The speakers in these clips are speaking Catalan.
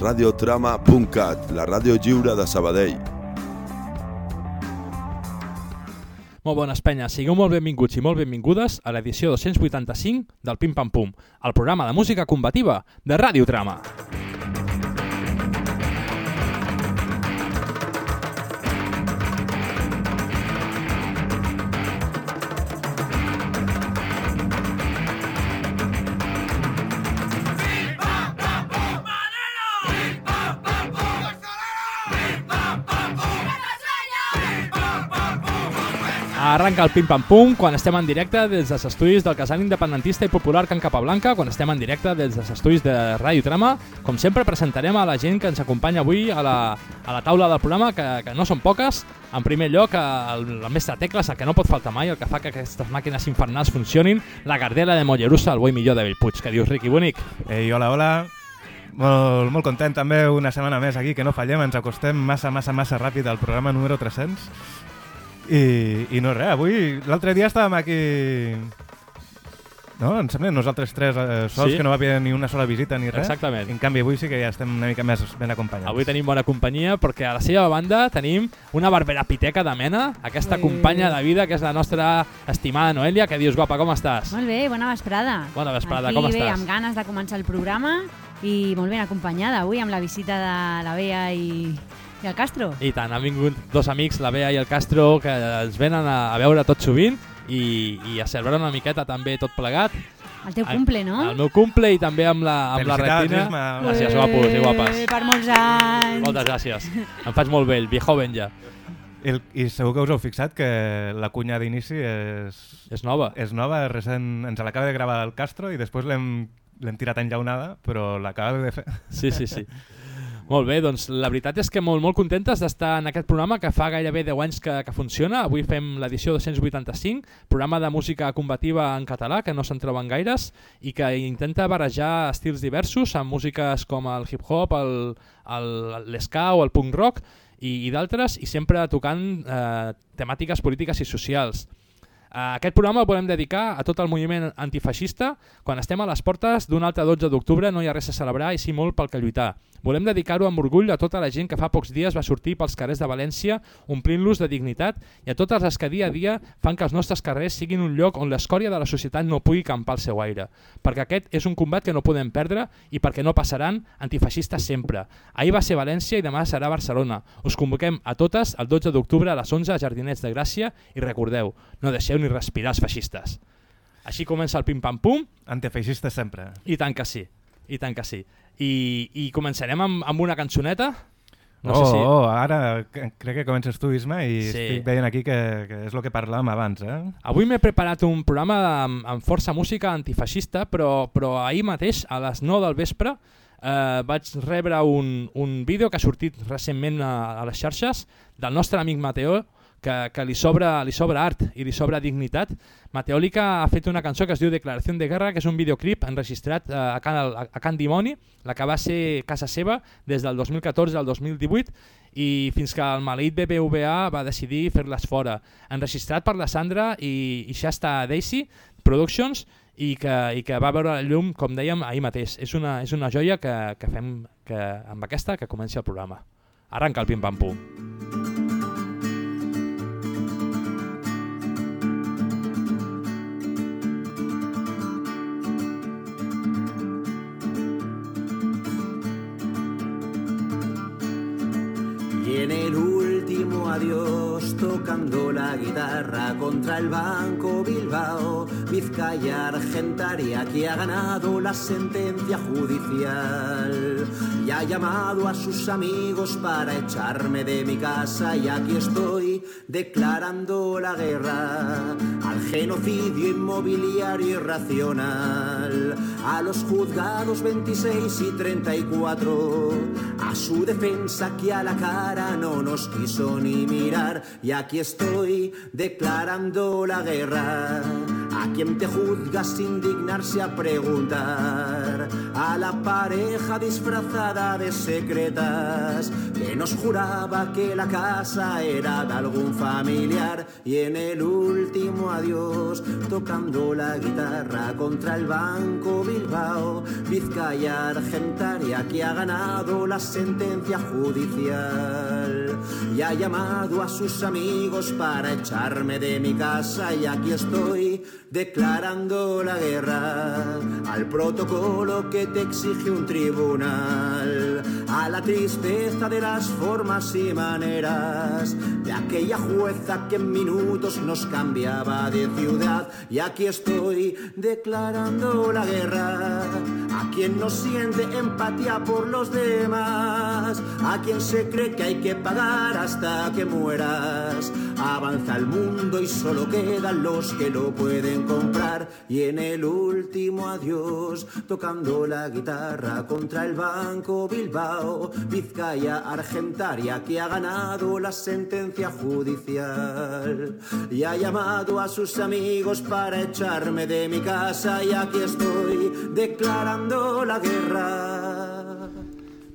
radiotrama.cat, la ràdio lliure de Sabadell. Molt bones penyes, sigueu molt benvinguts i molt benvingudes a l'edició 285 del Pim Pam Pum, el programa de música combativa de Radiotrama. Trama. Arranca el Pim Pam Pum quan estem en directe des dels estudis del casal independentista i popular Can Capablanca, quan estem en directe des dels estudis de Ràdio Trama. Com sempre, presentarem a la gent que ens acompanya avui a la, a la taula del programa, que, que no són poques. En primer lloc, el, el mestre Tecles, el que no pot faltar mai, el que fa que aquestes màquines infernals funcionin, la Gardela de Mollerussa, el boi millor de Bellpuig. Que dius, Riqui Bonic? Ei, hola, hola. Molt, molt content també una setmana més aquí, que no fallem, ens acostem massa, massa, massa ràpid al programa número 300 i, i no res, avui, l'altre dia estàvem aquí... No? Em sembla nosaltres tres eh, sols, sí. que no va haver ni una sola visita ni res. Exactament. En canvi, avui sí que ja estem una mica més ben acompanyats. Avui tenim bona companyia perquè a la seva banda tenim una barbera piteca de mena, aquesta Ui. companya de vida que és la nostra estimada Noelia. Que dius, guapa, com estàs? Molt bé, bona vesprada. Bona vesprada, Aquí, com bé, estàs? amb ganes de començar el programa i molt ben acompanyada avui amb la visita de la Bea i, i el Castro? I tant, han vingut dos amics, la Bea i el Castro, que ens venen a, a veure tot sovint i, i a celebrar una miqueta també tot plegat. El teu cumple, no? El meu cumple i també amb la, amb la retina. Gràcies, guapos i guapes. Per molts anys. Moltes gràcies. Em faig molt vell, viejoven ja. El, I segur que us heu fixat que la cunya d'inici és... És nova. És nova, recent, ens l'acaba de gravar el Castro i després l'hem tirat enllaunada, però l'acaba de fer. Sí, sí, sí. Molt bé, doncs la veritat és que molt, molt contentes d'estar en aquest programa que fa gairebé 10 anys que, que funciona. Avui fem l'edició 285, programa de música combativa en català, que no se'n troben gaires, i que intenta barrejar estils diversos amb músiques com el hip-hop, l'esca o el punk rock i, i d'altres, i sempre tocant eh, temàtiques polítiques i socials. Aquest programa el volem dedicar a tot el moviment antifeixista. Quan estem a les portes d'un altre 12 d'octubre no hi ha res a celebrar i sí molt pel que lluitar. Volem dedicar-ho amb orgull a tota la gent que fa pocs dies va sortir pels carrers de València omplint-los de dignitat i a totes les que dia a dia fan que els nostres carrers siguin un lloc on l'escòria de la societat no pugui campar el seu aire. Perquè aquest és un combat que no podem perdre i perquè no passaran antifeixistes sempre. Ahir va ser València i demà serà Barcelona. Us convoquem a totes el 12 d'octubre a les 11 a Jardinets de Gràcia i recordeu, no deixeu ni respirar els feixistes. Així comença el pim-pam-pum. Antifeixistes sempre. I tant que sí, i tant que sí. I, i començarem amb, amb una cançoneta. No oh, sé si... oh, ara crec que comences tu, Isma, i sí. estic veient aquí que, que és el que parlàvem abans. Eh? Avui m'he preparat un programa amb, amb força música antifeixista, però, però ahir mateix, a les 9 del vespre, eh, vaig rebre un, un vídeo que ha sortit recentment a, a les xarxes del nostre amic Mateo, que, que li, sobra, li sobra art i li sobra dignitat. Mateòlica ha fet una cançó que es diu Declaració de Guerra, que és un videoclip enregistrat eh, a, Can, a, a Can Dimoni, la que va ser casa seva des del 2014 al 2018 i fins que el maleït BBVA va decidir fer-les fora. Enregistrat per la Sandra i, i Shasta Daisy Productions i que, i que va veure la llum, com dèiem, ahir mateix. És una, és una joia que, que fem que, amb aquesta que comenci el programa. Arranca el pim-pam-pum. adiós tocando la guitarra contra el Banco Bilbao, Vizcaya Argentaria que ha ganado la sentencia judicial. Y ha llamado a sus amigos para echarme de mi casa. Y aquí estoy declarando la guerra al genocidio inmobiliario irracional, a los juzgados 26 y 34, a su defensa que a la cara no nos quiso ni mirar y aquí estoy declarando la guerra. Quien te juzga sin dignarse a preguntar, a la pareja disfrazada de secretas que nos juraba que la casa era de algún familiar. Y en el último adiós tocando la guitarra contra el banco Bilbao, Vizcaya Argentaria que ha ganado la sentencia judicial. Y ha llamado a sus amigos para echarme de mi casa y aquí estoy declarando la guerra al protocolo que te exige un tribunal, a la tristeza de las formas y maneras de aquella jueza que en minutos nos cambiaba de ciudad y aquí estoy declarando la guerra a quien no siente empatía por los demás, a quien se cree que hay que pagar hasta que mueras. Avanza el mundo y solo quedan los que lo pueden comprar. Y en el último adiós, tocando la guitarra contra el Banco Bilbao, Vizcaya Argentaria, que ha ganado la sentencia judicial. Y ha llamado a sus amigos para echarme de mi casa y aquí estoy declarando la guerra.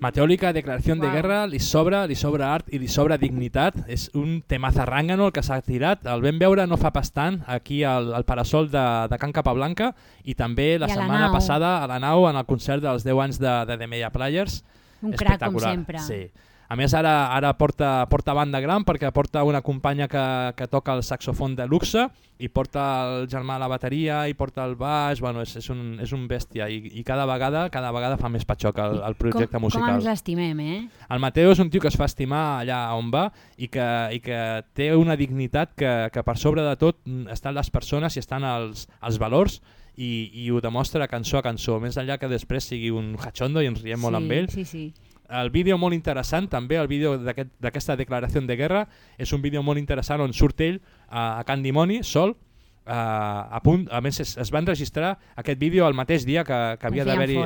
Meteòlica, declaració de Uau. guerra, li sobra, li sobra art i li sobra dignitat. És un tema zarrangano el que s'ha tirat. El vam veure no fa pas tant aquí al, al Parasol de, de Can Capablanca i també la I la setmana nau. passada a la nau en el concert dels 10 anys de, de The Media Players. Un crac, com Espectacular, sempre. Sí. A més, ara, ara porta, porta banda gran perquè porta una companya que, que toca el saxofon de luxe i porta el germà a la bateria i porta el baix, bueno, és, és, un, és un bèstia i, i cada vegada cada vegada fa més patxoc el, el projecte com, musical. Com ens l'estimem, eh? El Mateo és un tio que es fa estimar allà on va i que, i que té una dignitat que, que per sobre de tot estan les persones i estan els, els valors i, i ho demostra cançó a cançó, més enllà que després sigui un hachondo i ens riem molt sí, amb ell. Sí, sí. El vídeo molt interessant també, el vídeo d'aquest- d'aquesta declaració de guerra, és un vídeo molt interessant on surt ell a, a Can Dimoni, sol, a, a punt, a més es, es va enregistrar aquest vídeo el mateix dia que, que havia d'haver-hi.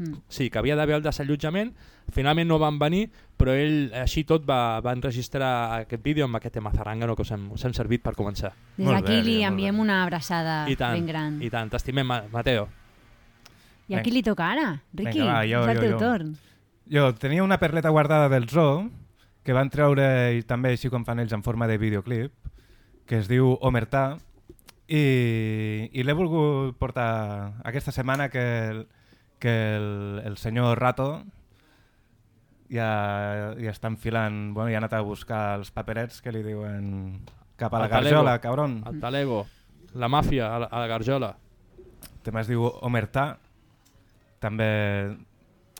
Mm. Sí, que havia d'haver el desallotjament, finalment no van venir, però ell així tot va, va enregistrar aquest vídeo amb aquest tema zarangano que us hem, us hem servit per començar. Des d'aquí li enviem una abraçada I tant, ben gran. i tant. T'estimem, Ma- Mateo. I a qui li toca ara? Riqui, Vinga, va, jo, és el jo, teu jo. torn. Jo tenia una perleta guardada del Zoo que van treure i també així com fan ells en forma de videoclip que es diu Omertà i, i l'he volgut portar aquesta setmana que, el, que el, el senyor Rato ja, ja està enfilant, bueno, ja ha anat a buscar els paperets que li diuen cap a la El garjola, cabron. El Talego, la màfia a la, a la Garjola. El tema es diu Omertà. També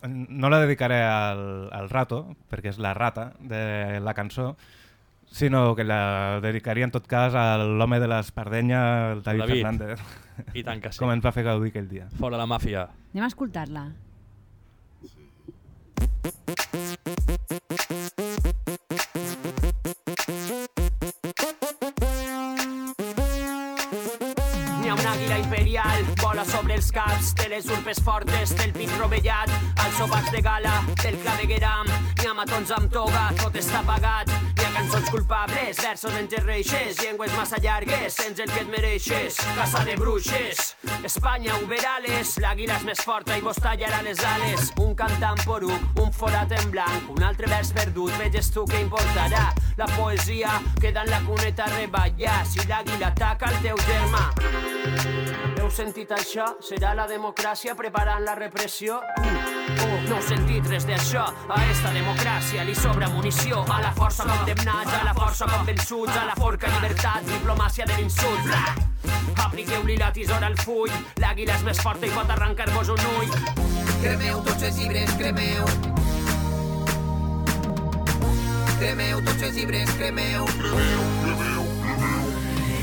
no la dedicaré al, al rato, perquè és la rata de la cançó, sinó que la dedicaria en tot cas a l'home de l'Espardenya, el David, David. Fernández, I tant que sí. com ens va fer gaudir aquell dia. Fora la màfia. Anem a escoltar-la. N'hi vola sobre els caps de les urpes fortes del pit rovellat, als sopars de gala del clavegueram. N'hi ha matons amb toga, tot està pagat. N'hi ha cançons culpables, versos entre reixes, llengües massa llargues, sents el que et mereixes. Casa de bruixes, Espanya, uberales, l'àguila és més forta i vos tallarà les ales. Un cantant poruc, un forat en blanc, un altre vers perdut, veges tu què importarà. La poesia queda en la cuneta reballar, si l'àguila ataca el teu germà. Heu sentit això? Serà la democràcia preparant la repressió? Oh, no heu sentit res d'això? A esta democràcia li sobra munició. A la força condemnats, a la força convençuts, a la forca llibertat, diplomàcia de l'insult. Apliqueu-li la tisora al full, l'àguila és més forta i pot arrencar-vos un ull. Cremeu tots els llibres, cremeu. Cremeu tots els llibres, cremeu.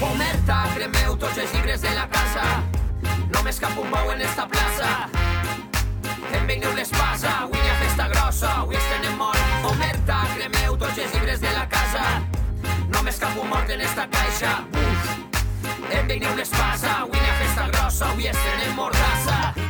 Omerta, cremeu tots els llibres de la casa. Només cap un bou en esta plaça. Enveineu l'espasa, avui hi ha festa grossa, avui estenem mort. Omerta, cremeu tots els llibres de la casa. Només cap un mort en esta caixa. Uf. Enveineu l'espasa, avui hi ha festa grossa, avui estenem mordassa.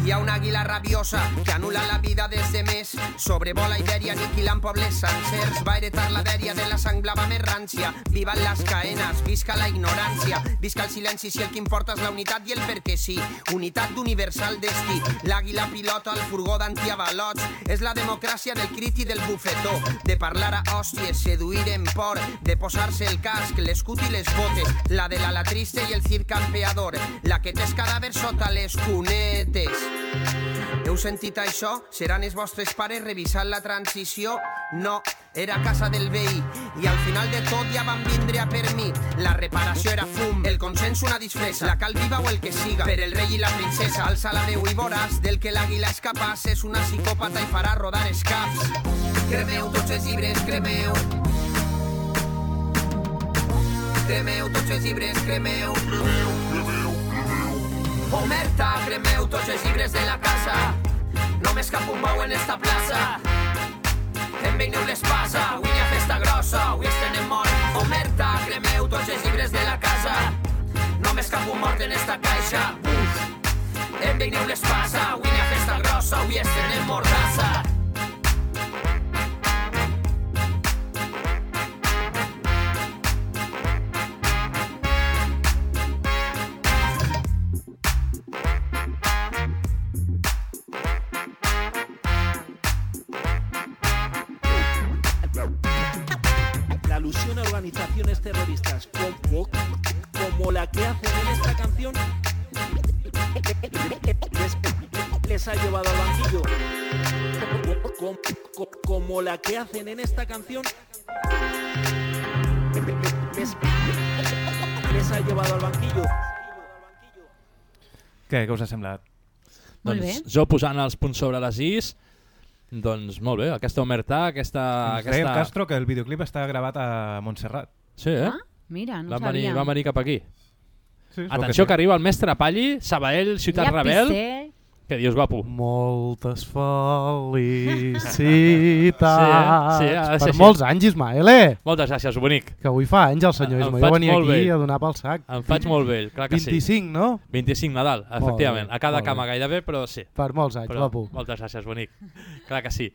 Hi ha una àguila la rabiosa que anula la vida des de més. Sobrevola Ibèria aniquilant pobles sencers. Va heretar la dèria de la sang blava més rància. Viva les caenes, visca la ignorància. Visca el silenci si el que importa és la unitat i el perquè sí. Unitat d'universal destí. L'àguila pilota el furgó d'antiavalots. És la democràcia del crit i del bufetó. De parlar a hòsties, seduir en por. De posar-se el casc, l'escut i les botes. La de la latriste i el circ campeador. La que té els cadàvers sota les cunetes. Heu sentit això? Seran els vostres pares revisant la transició? No, era casa del veí. I al final de tot ja van vindre a per mi. La reparació era fum, el consens una disfressa, la cal viva o el que siga. Per el rei i la princesa, alça la veu i voràs, del que l'àguila és capaç, és una psicòpata i farà rodar els caps. Cremeu tots els llibres, cremeu. Cremeu tots els llibres, cremeu. Omerta, cremeu tots els llibres de la casa. Només cap un bou en esta plaça. Enveineu l'espasa, avui hi ha festa grossa, avui estenem mort. Omerta, cremeu tots els llibres de la casa. Només cap un mort en esta caixa. Uf. Enveineu l'espasa, avui hi ha festa grossa, avui estenem mordassa. A organizaciones terroristas como, como la que hacen en esta canción les, les ha llevado al banquillo. Como, la que hacen en esta canción les, les ha llevado al banquillo. Què, què us ha semblat? Molt doncs, bé. Jo posant els punts sobre les is, doncs molt bé, aquesta omertà, aquesta... Ens deia aquesta... Castro que el videoclip està gravat a Montserrat. Sí, eh? Ah, mira, no van, ho venir, van venir cap aquí. Sí, Atenció que, sí. arriba el mestre Palli, Sabaell, Ciutat Rebel. pisé. Què dius, guapo? Moltes felicitats Sí, sí, ha de ser per així. molts anys, Ismaele. Moltes gràcies, bonic. Que avui fa anys el senyor Em Ismael. Faig venia molt aquí vell. a donar pel sac. Em faig molt vell, clar que 25, sí. no? 25 Nadal, efectivament. bé, a cada molt cama bé. gairebé, però sí. Per molts anys, Però, guapo. moltes gràcies, bonic. Clar que sí.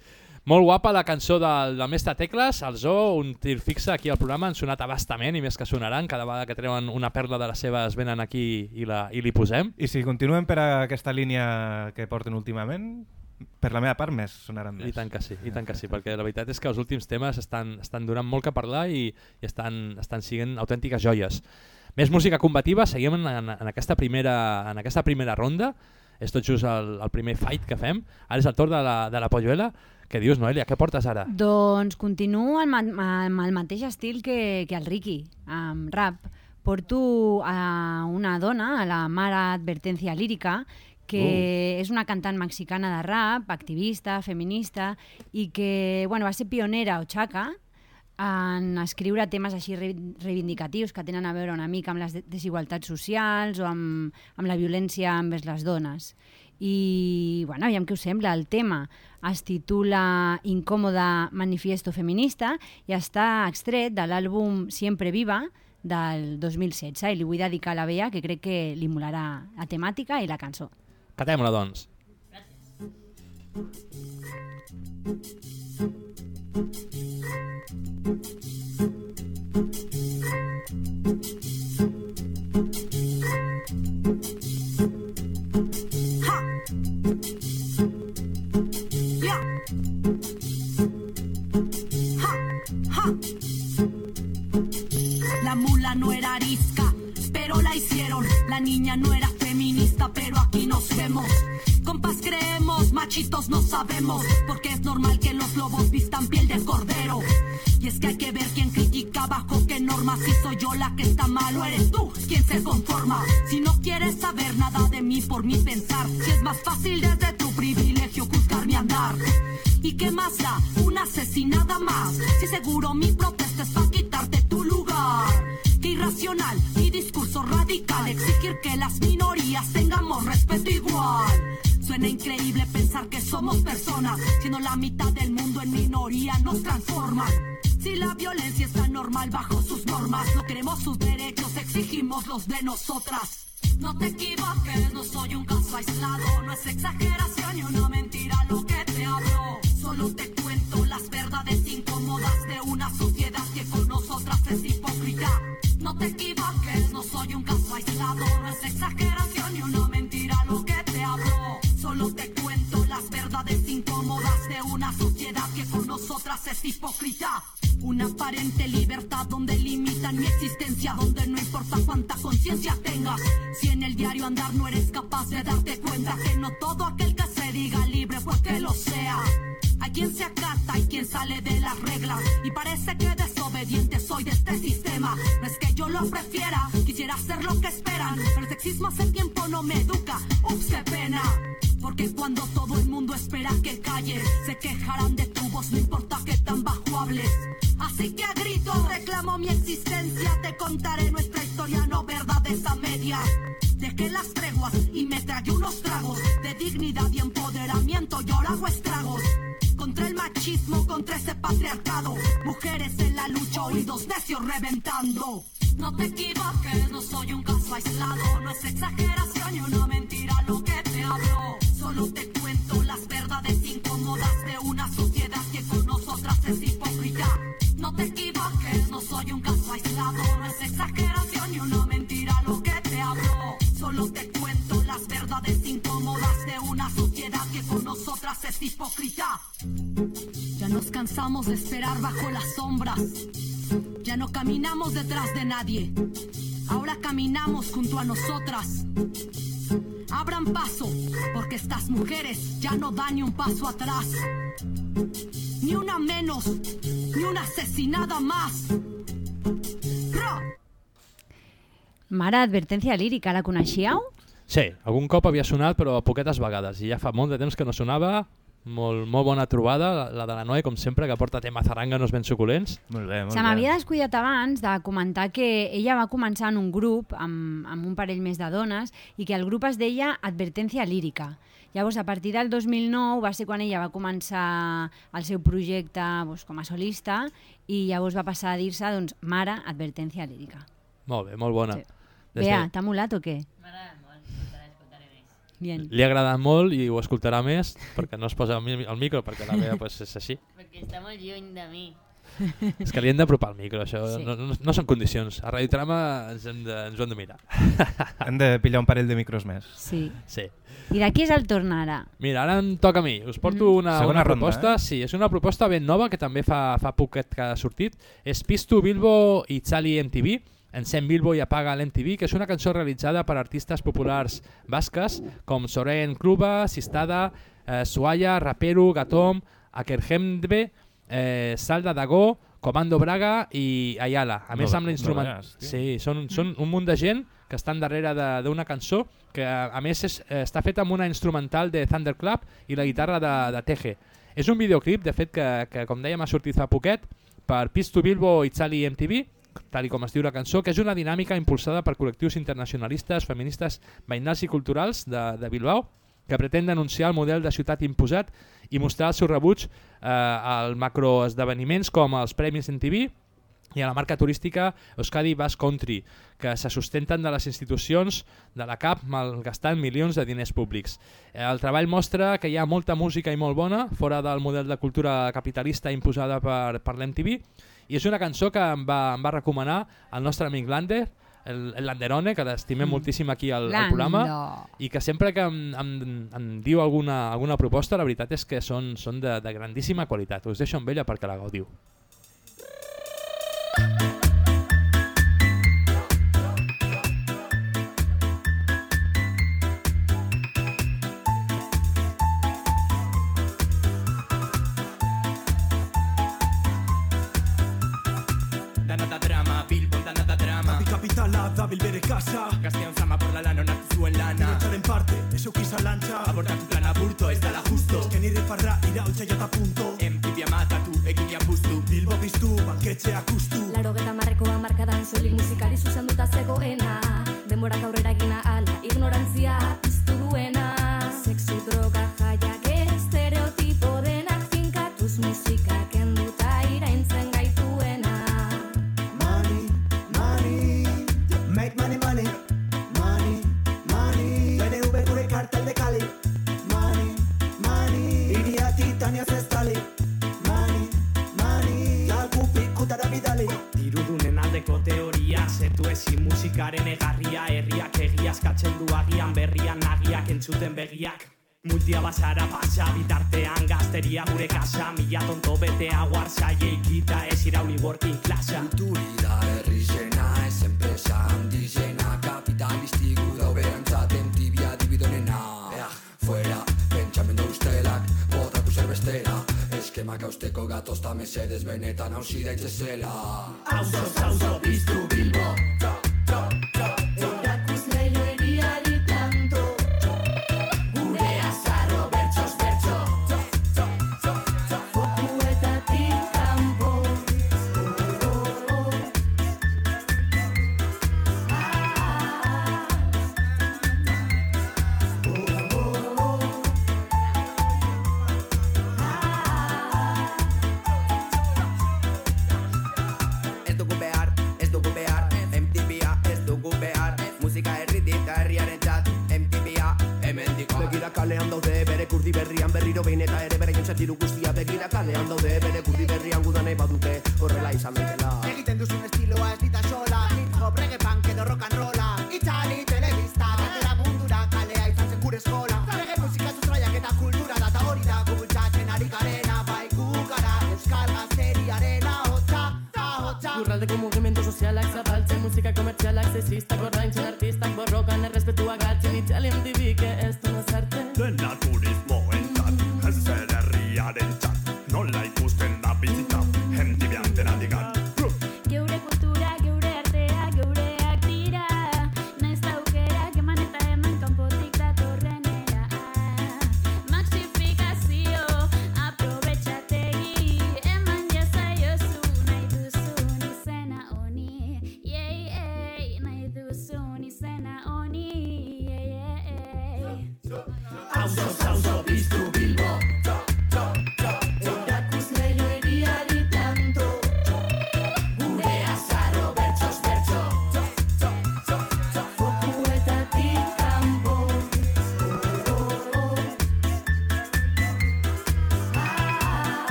Molt guapa la cançó del, del mestre Tecles, el Zoo, un tir fixe aquí al programa, han sonat abastament i més que sonaran, cada vegada que treuen una perla de les seves venen aquí i, la, i li posem. I si continuen per aquesta línia que porten últimament, per la meva part més sonaran més. I tant que sí, i tant que sí, perquè la veritat és que els últims temes estan, estan donant molt que parlar i, i estan, estan siguent autèntiques joies. Més música combativa, seguim en, en, en, aquesta, primera, en aquesta primera ronda, és tot just el, el primer fight que fem, ara és el torn de la, de la Polluela, què dius, Noelia? Què portes ara? Doncs continuo amb, amb el mateix estil que, que el Ricky, amb rap. Porto a una dona, a la Mara Advertencia Lírica, que és una cantant mexicana de rap, activista, feminista, i que bueno, va ser pionera a Oaxaca en escriure temes així re- reivindicatius que tenen a veure una mica amb les de- desigualtats socials o amb, amb la violència envers les dones. I, bueno, aviam què us sembla. El tema es titula Incòmoda Manifiesto Feminista i està extret de l'àlbum Siempre Viva del 2016 i li vull dedicar a la Bea que crec que li molarà la temàtica i la cançó. Catem-la, doncs. La niña no era feminista, pero aquí nos vemos. Compas creemos, machitos no sabemos, porque es normal que los lobos vistan piel de cordero. Y es que hay que ver quién critica bajo qué normas. Si soy yo la que está mal o eres tú quien se conforma. Si no quieres saber nada de mí por mi pensar, si es más fácil desde tu privilegio juzgar mi andar. ¿Y qué más da? Una asesinada más. Si seguro mi protesta es para quitarte tu lugar. Qué irracional radical. Exigir que las minorías tengamos respeto igual. Suena increíble pensar que somos personas, siendo la mitad del mundo en minoría nos transforman. Si la violencia está normal bajo sus normas, no queremos sus derechos, exigimos los de nosotras. No te equivoques, no soy un caso aislado, no es exageración ni una mentira lo que te hablo. Solo te cuento las verdades incómodas de nosotras es hipócrita. Una aparente libertad donde limitan mi existencia, donde no importa cuánta conciencia tengas. Si en el diario andar no eres capaz de darte cuenta que no todo aquel que se diga libre pues que lo sea. Hay quien se acata y quien sale de las reglas. Y parece que desobediente soy de este sistema. No es que yo lo prefiera, quisiera hacer lo que esperan. Pero el sexismo hace tiempo no me educa. Ups, pena. Porque cuando todo el mundo espera que calle, se quejarán de tu voz, no importa que tan bajo hables. Así que a gritos reclamo mi existencia, te contaré nuestra historia, no verdades a medias. Dejé las treguas y me tragué unos tragos de dignidad y empoderamiento y ahora hago estragos. Contra el machismo, contra ese patriarcado. Mujeres en la lucha, oídos necios reventando. No te equivoques, no soy un caso aislado. No es exageración ni una mentira lo que te hablo. Solo te cuento las verdades incómodas de una sociedad que con nosotras es hipócrita. No te equivoques, no soy un caso aislado. No es exageración ni una mentira nosotras es hipócrita. Ya nos cansamos de esperar bajo las sombras. Ya no caminamos detrás de nadie. Ahora caminamos junto a nosotras. Abran paso, porque estas mujeres ya no dan ni un paso atrás. Ni una menos, ni una asesinada más. Ra! Mare, advertència lírica, la coneixíeu? Sí, algun cop havia sonat, però poquetes vegades. I ja fa molt de temps que no sonava. Molt, molt bona trobada, la, la de la Noe, com sempre, que porta tema zarànganos ben suculents. Molt bé, molt Se m'havia descuidat abans de comentar que ella va començar en un grup amb, amb un parell més de dones i que el grup es deia Advertència Lírica. Llavors, a partir del 2009 va ser quan ella va començar el seu projecte doncs, com a solista i llavors va passar a dir-se doncs, Mare Advertència Lírica. Molt bé, molt bona. Sí. Des Bea, de- t'ha molat o què? Bien. Li ha agradat molt i ho escoltarà més perquè no es posa el micro perquè la Bea pues, és així. Perquè està molt lluny de mi. És que li hem d'apropar el micro, això Sí. no, no, no són condicions. A Radio Trama ens, hem de, ens ho hem de mirar. Hem de pillar un parell de micros més. Sí. Sí. I de qui és el torn ara? Mira, ara em toca a mi. Us porto Mm. una, Segona una ronda, proposta. eh? Sí, és una proposta ben nova que també fa, fa poquet que ha sortit. És Pisto, Bilbo i Chali MTV. Encén Bilbo i apaga l'MTV, que és una cançó realitzada per artistes populars basques com Soren Kluba, Sistada, eh, Suaya, Rapero, Gatom, Akerhemdbe, eh, Salda Dagó, Comando Braga i Ayala. A més, No- amb no l'instrument... tio. sí, són, són un munt de gent que estan darrere de- d'una cançó que a més és, eh, està feta amb una instrumental de Thunderclap i la guitarra de, de Teje. És un videoclip, de fet, que, que com dèiem ha sortit fa poquet per Pisto Bilbo i Chali MTV, tal i com es diu la cançó, que és una dinàmica impulsada per col·lectius internacionalistes, feministes, veïnals i culturals de, de Bilbao, que pretén denunciar el model de ciutat imposat i mostrar el seu rebuig eh, al macroesdeveniments com els Premis MTV i a la marca turística Euskadi Basque Country, que se sustenten de les institucions de la CAP malgastant milions de diners públics. Eh, El treball mostra que hi ha molta música i molt bona fora del model de cultura capitalista imposada per, per l'MTV i és una cançó que em va, em va recomanar el nostre amic Lander, el, el Landerone, que l'estimem Mm. moltíssim aquí al, al programa i que sempre que em, em, em diu alguna, alguna proposta, la veritat és que són, són de, de grandíssima qualitat. Us deixo amb ella perquè la gaudiu. Kasa Gaztean zama por la lana onartu zuen lana. Diretzaren parte, eso kisa lantza Abortatu plan aburto, ez dala justo. Ezken irrifarra iraultza jata punto. Empibia matatu, eginia puztu Bilbo piztu, banketxeak ustu Laro geta marrekoa markadan solik musikari zuzenduta zegoena. Denborak aurrera gina ala, ignorantzia baina zestali Mani, mani, jalku da bidali. Dirudunen aldeko teoria, zetu ezin musikaren egarria Herriak egiazkatzen du agian berrian nagiak entzuten begiak. Multia bazara pasa bitartean gazteria gure kasa Mila tonto betea guarza jeikita ez irauli working klasa Kultura herri zen Eskemak hausteko gatozta mesedez benetan hausi daitzezela Auzo, auzo, piztu Bilbo Erakusleio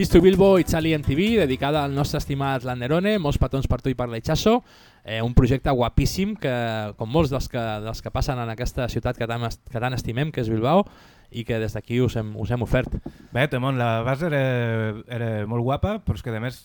Pisto Bilbo Itzali en TV, dedicada al nostre estimat Landerone, molts petons per tu i per l'Eixasso, eh, un projecte guapíssim que, com molts dels que, dels que passen en aquesta ciutat que tant, que tant estimem, que és Bilbao, i que des d'aquí us, us hem ofert. Bé, Temón, la base era, era molt guapa, però és que a més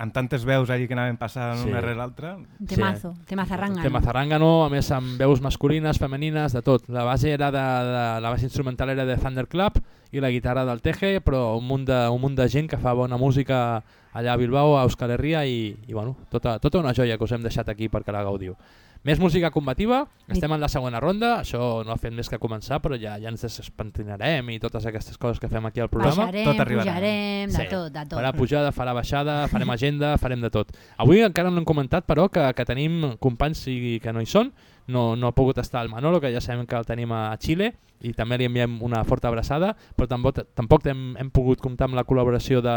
amb tantes veus allí que anaven passant Sí. una rere l'altra... Temazo, temazarranga. Tema zarrangano, a més amb veus masculines, femenines, de tot. La base era de, de la base instrumental era de Thunderclap i la guitarra del Teje, però un munt de, un munt de gent que fa bona música allà a Bilbao, a Euskal Herria i, i bueno, tota, tota una joia que us hem deixat aquí perquè la gaudiu. Més música combativa, estem en la segona ronda, això no ha fet més que començar, però ja ja ens despentinarem i totes aquestes coses que fem aquí al programa. Baixarem, pujarem, de tot, de tot. Farà pujada, farà baixada, farem agenda, farem de tot. Avui encara no hem comentat, però, que, que tenim companys i que no hi són. No, no ha pogut estar el Manolo, que ja sabem que el tenim a Xile, i també li enviem una forta abraçada, però tampoc, tampoc hem, hem pogut comptar amb la col·laboració de,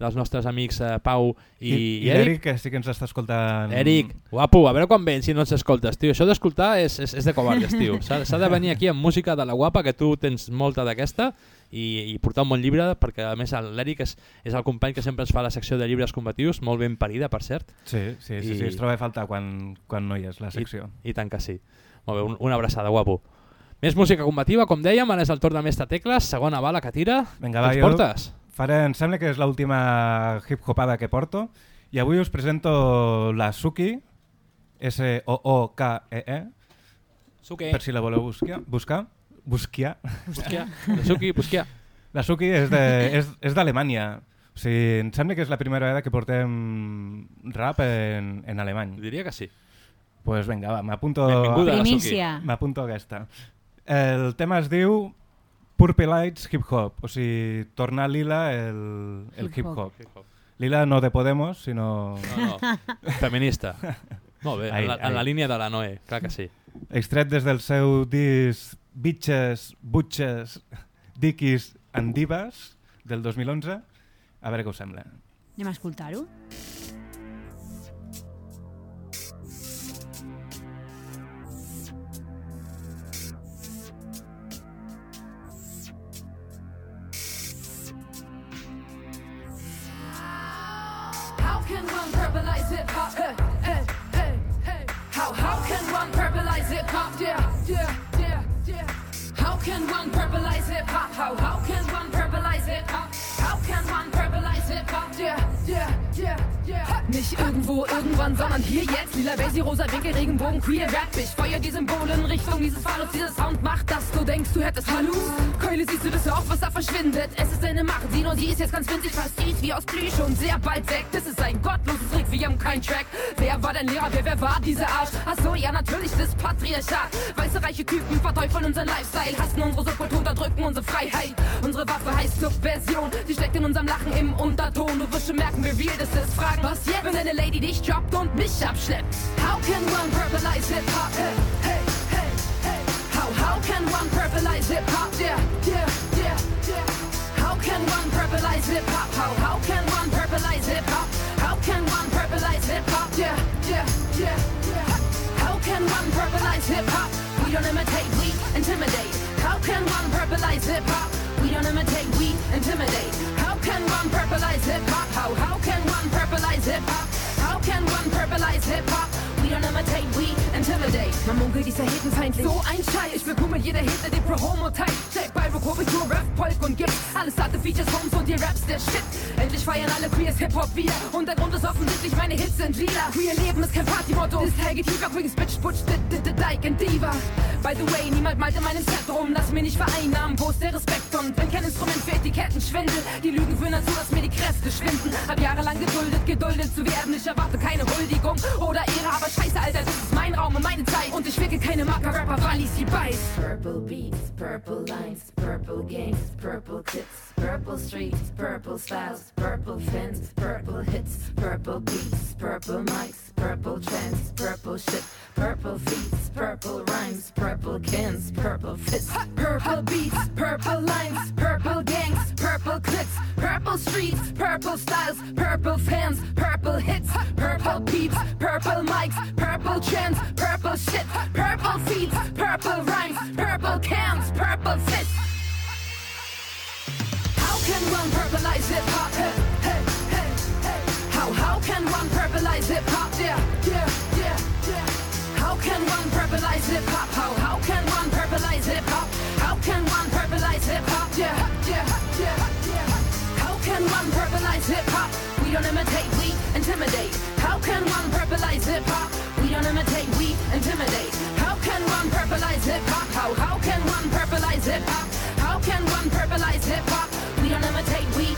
dels nostres amics eh, Pau i, I, i Eric. Eric, que sí que ens està escoltant... Eric, guapo, a veure quan vens si no ens escoltes, tio. Això d'escoltar és, és, és de covardes, tio. S'ha de venir aquí amb música de la guapa, que tu tens molta d'aquesta, i, i portar un bon llibre, perquè a més l'Eric és, és el company que sempre ens fa la secció de llibres combatius, molt ben parida, per cert. Sí, sí, sí, sí, es troba a faltar quan, quan no hi és la secció. I, i tant que sí. Molt bé, un, una abraçada, guapo. Més música combativa, com dèiem, ara és el torn de Mestre Tecles, segona bala que tira. Vinga, va, portes? Faré, em sembla que és l'última hip-hopada que porto i avui us presento la Suki, S-O-O-K-E-E, Suki. per si la voleu buscar. buscar. Busquiar. Busquiar. La Suki, busquiar. La Suki és de- és és d'Alemanya. O sigui, em sembla que és la primera vegada que portem rap en, en alemany. Diria que sí. Pues vinga, va, m'apunto... Benvinguda, la Suki. Primícia. M'apunto aquesta. El tema es diu Purple Lights Hip Hop, o sigui, tornar lila el, el Hip hop. Hip hop. Lila no de Podemos, sinó... No, no. Feminista. Molt bé, Ai, en, la, en la línia de la Noé, clar que sí. Extret des del seu disc Bitches, Butches, Dickies and Divas del 2011. A veure què us sembla. Anem a escoltar-ho. How can one purpleize hip hop? Hey, hey, hey, hey. How how can one purpleize? Yeah, yeah, yeah, yeah. Can one purpleize hip hop? How how can one purpleize hip hop? How can one purpleize hip hop? Yeah, yeah, yeah, yeah. Nicht irgendwo, irgendwann, sondern hier jetzt. Lila, Basie, rosa Winkel, Regenbogen, queer Rap. Ich feuer die Symbole in Richtung dieses Phallos. Dieser Sound macht, dass du denkst, du hättest Hallo. Keule, siehst du das auch, was da verschwindet? Es ist eine Macht, Sino, sie ist jetzt ganz winzig, fast süß wie aus Plüsch und sehr bald weg. Das ist ein gottloses Trick, wir haben keinen Track. Wer war dein Lehrer, wer, wer war dieser Arsch? Ach so, ja, natürlich das Patriarchat. Weiße, reiche Typen verteufeln unseren Lifestyle, hassen unsere Subkultur, unterdrücken unsere Freiheit. Unsere Waffe heißt Subversion, die steckt in unserem Lachen im Unterton. Du wirst schon merken, wie real das ist. Fragen, was jetzt, wenn eine Lady dich droppt und mich abschleppt? How can one purpleize hip hop? Hey, hey, hey. How how can one purpleize hip hop? Yeah, yeah, yeah, yeah. How can one purpleize hip hop? How how can one purpleize hip hop? Can one purpleize hip hop? Yeah, yeah, yeah, yeah. How can one purpleize hip hop? We don't imitate, we intimidate. How can one purpleize hip hop? We don't imitate, we intimidate. How can one purpleize hip hop? How how can one purpleize hip hop? How can one purpleize hip hop? We don't imitate, we intimidate. Man munkelt, dieser Hittenfeindlich. So ein Scheiß. Ich bekomme jeder Hit, der Pro-Homo-Type. Check bei Vokobitur, Rap, Polk und Gips. Alles harte Features, Homes und die Raps, der Shit. Endlich feiern alle Queers Hip-Hop wieder. Und der Grund ist offensichtlich, meine Hits sind lila. Queer Leben ist kein Partymotto. Ist Helge tiefer, Queens, Bitch, Butch, dit, dit, Dyke und Diva. By the way, niemand malte meinen Set rum. Lass mir nicht vereinnahmen, wo ist der Respekt? Und bin kein Instrument für Etikettenschwindel. Die Lügen führen dazu, dass mir die Kräfte schwinden. Hab jahrelang geduldet, geduldet zu werden. Ich erwarte keine Huldigung oder Ehre, aber scheiße, Alter, das ist mein Raum und meine Zeit. Und ich wickel keine Macker-Rapper, Wallis, die beißt. Purple beats, purple lines, purple gangs, purple clips, purple streets, purple styles, purple fins, purple hits, purple beats, purple mics, purple trends, purple shit, purple feet, purple rhymes, purple cans, purple fists. Purple beats, purple lines, purple gangs, purple clips, purple streets, purple styles, purple fans, purple hits, purple peeps, purple mics, purple trends, purple shit, purple feeds, purple rhymes, purple cans, purple fists. Can one purpleize hip hop? Hey, hey, hey. How how can one purpleize hip hop? Yeah, yeah, yeah, yeah. How can one purpleize hip hop? How how can one purpleize hip hop? How can one purpleize hip hop? Yeah, yeah, yeah, yeah. How can one purpleize hip hop? We don't imitate, we intimidate. How can one purpleize hip hop? We don't imitate, we intimidate. How can one purpleize hip hop? How how can one purpleize hip hop? How can one purpleize hip hop? imitate, we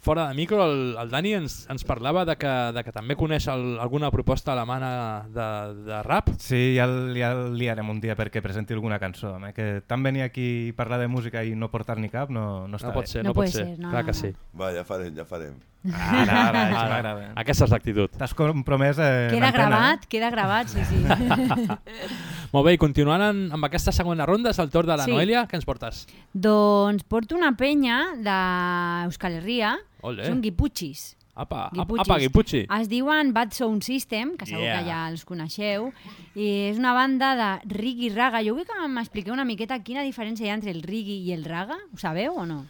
Fora de micro, el, el Dani ens, ens parlava de que, de que també coneix el, alguna proposta alemana de, de rap. Sí, ja, ja liarem un dia perquè presenti alguna cançó. home, Que tant venir aquí i parlar de música i no portar ni cap no, no està No pot bé. ser, no No pot ser, ser, no, clar que sí. Va, ja farem, ja farem. Ara, ara, ara. Aquesta és l'actitud. T'has compromès... Eh, queda eh? gravat, queda gravat, sí, sí. Molt bé, i continuant amb, amb aquesta segona ronda, és el torn de la sí. Noelia, què ens portes? Doncs porto una penya d'Euskal Herria, Olé. són guiputxis. Apa, guiputxis. apa, guiputxi. Es diuen Bad Sound System, que segur yeah. que ja els coneixeu, i és una banda de rigui-raga. Jo vull que m'expliqueu una miqueta quina diferència hi ha entre el rigui i el raga, ho sabeu o no?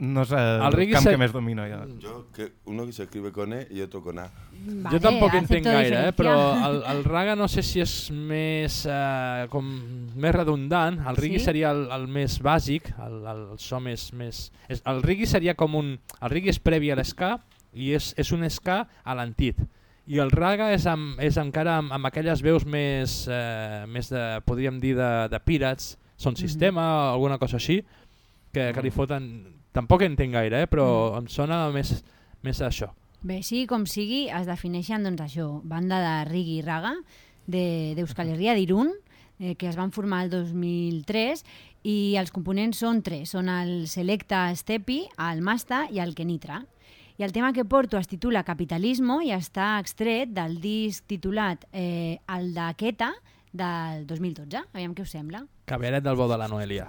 no és el, el camp se... que més domino jo. Mm. Jo, que uno que se escribe con E y otro con A. Vale, jo tampoc entenc gaire, eh, però el, el raga no sé si és més, eh, com més redundant, el rigui sí? seria el, el més bàsic, el, el so més... més és, el rigui seria com un... El rigui és previ a l'esca i és, és un esca a l'antit. I el raga és, amb, és encara amb, amb aquelles veus més, eh, més de, podríem dir, de, de pirates, son sistema mm -hmm. o alguna cosa així, que, que li foten Tampoc entenc gaire, eh? però mm. em sona més, més això. Bé, sí, com sigui, es defineixen doncs, això, banda de Rigi i Raga, d'Euskal de, Herria d'Irun, eh, que es van formar el 2003 i els components són tres, són el Selecta Stepi, el Masta i el Kenitra. I el tema que porto es titula Capitalismo i està extret del disc titulat eh, El d'Aqueta del 2012. Aviam què us sembla. Cabaret del bo de la Noelia.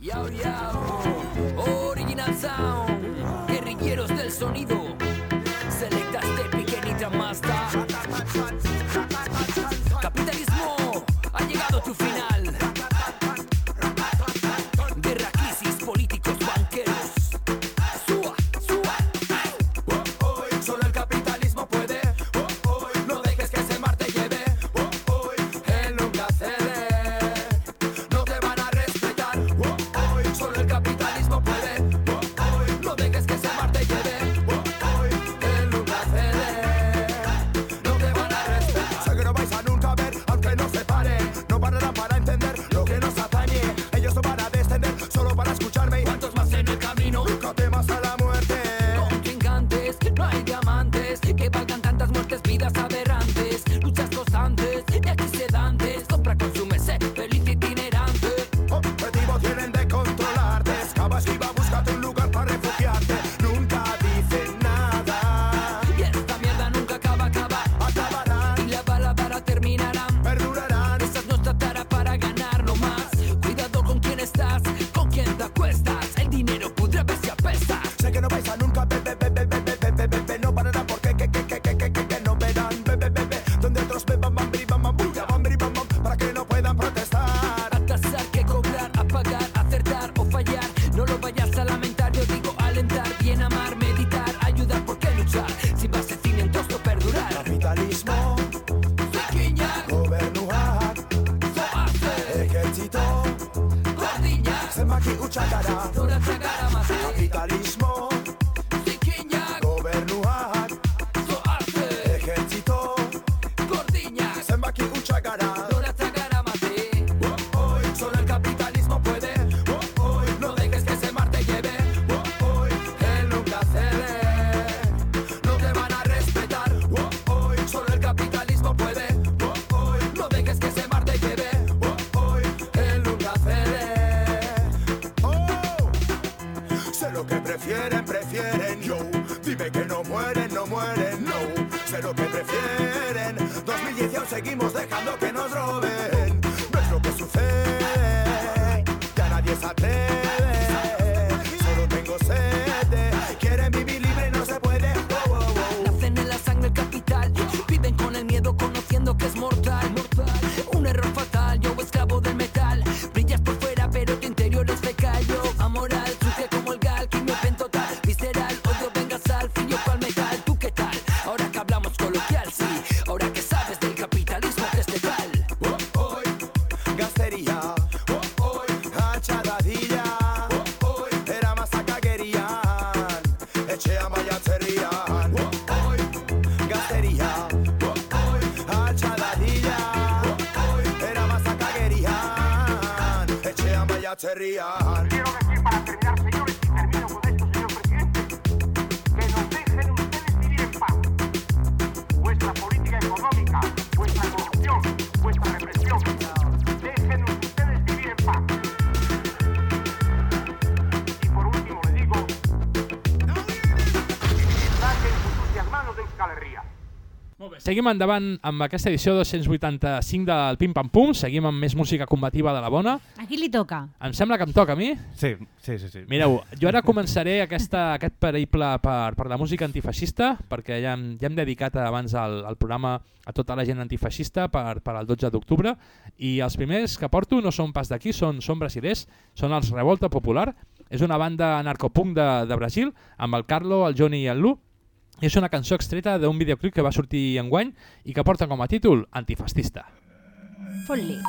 Yao, yao, original sound, guerrilleros del sonido. material. Seguim endavant amb aquesta edició 285 del Pim Pam Pum. Seguim amb més música combativa de la bona. A qui li toca? Em sembla que em toca a mi. Sí, sí, sí. sí. Mireu, jo ara començaré aquesta, aquest periple per, per la música antifeixista, perquè ja hem, ja hem dedicat abans al, al programa a tota la gent antifeixista per, per al 12 d'octubre, i els primers que porto no són pas d'aquí, són, són brasilers, són els Revolta Popular, és una banda narcopunk de, de Brasil, amb el Carlo, el Johnny i el Lu, és una cançó extreta d'un videoclip que va sortir enguany i que porta com a títol Antifascista. Fot-li.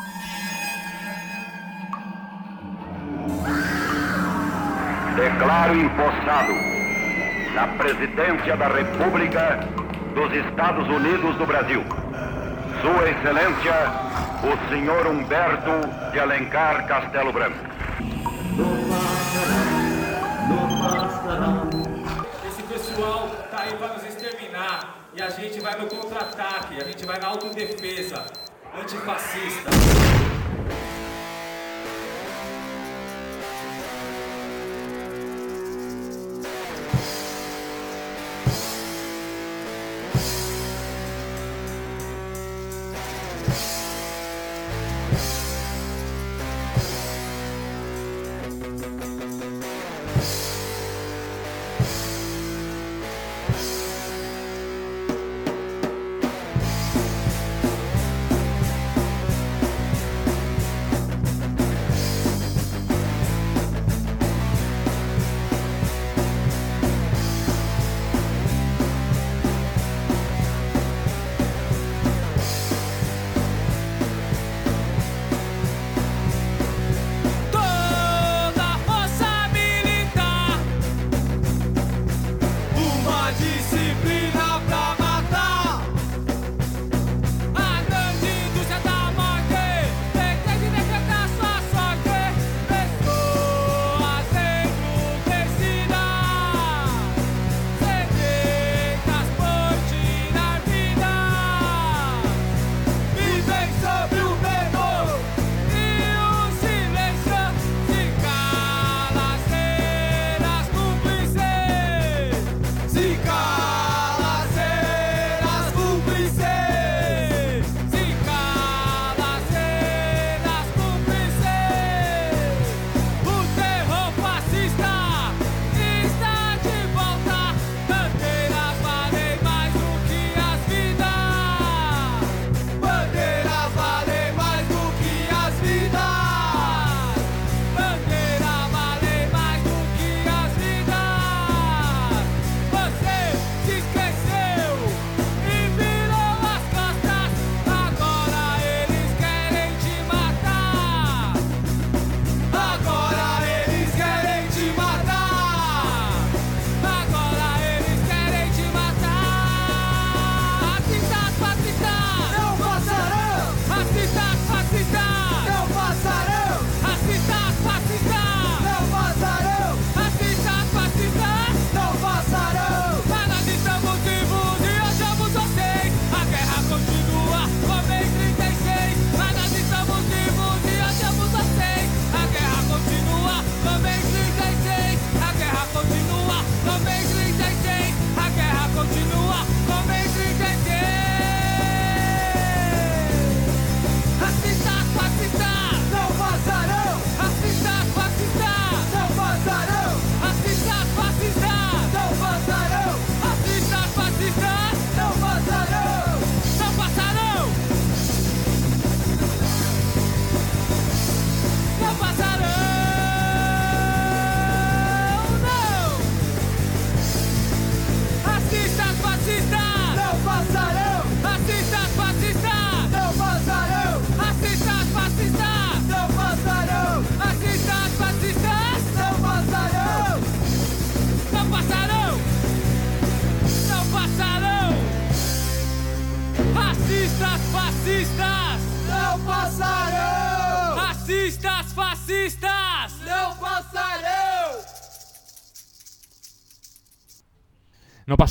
Declaro empossado na presidência da República dos Estados Unidos do Brasil. Sua Excelência, o senhor Humberto de Alencar Castelo Branco. Esse pessoal tá aí para nos exterminar e a gente vai no contra-ataque, a gente vai na autodefesa antifascista.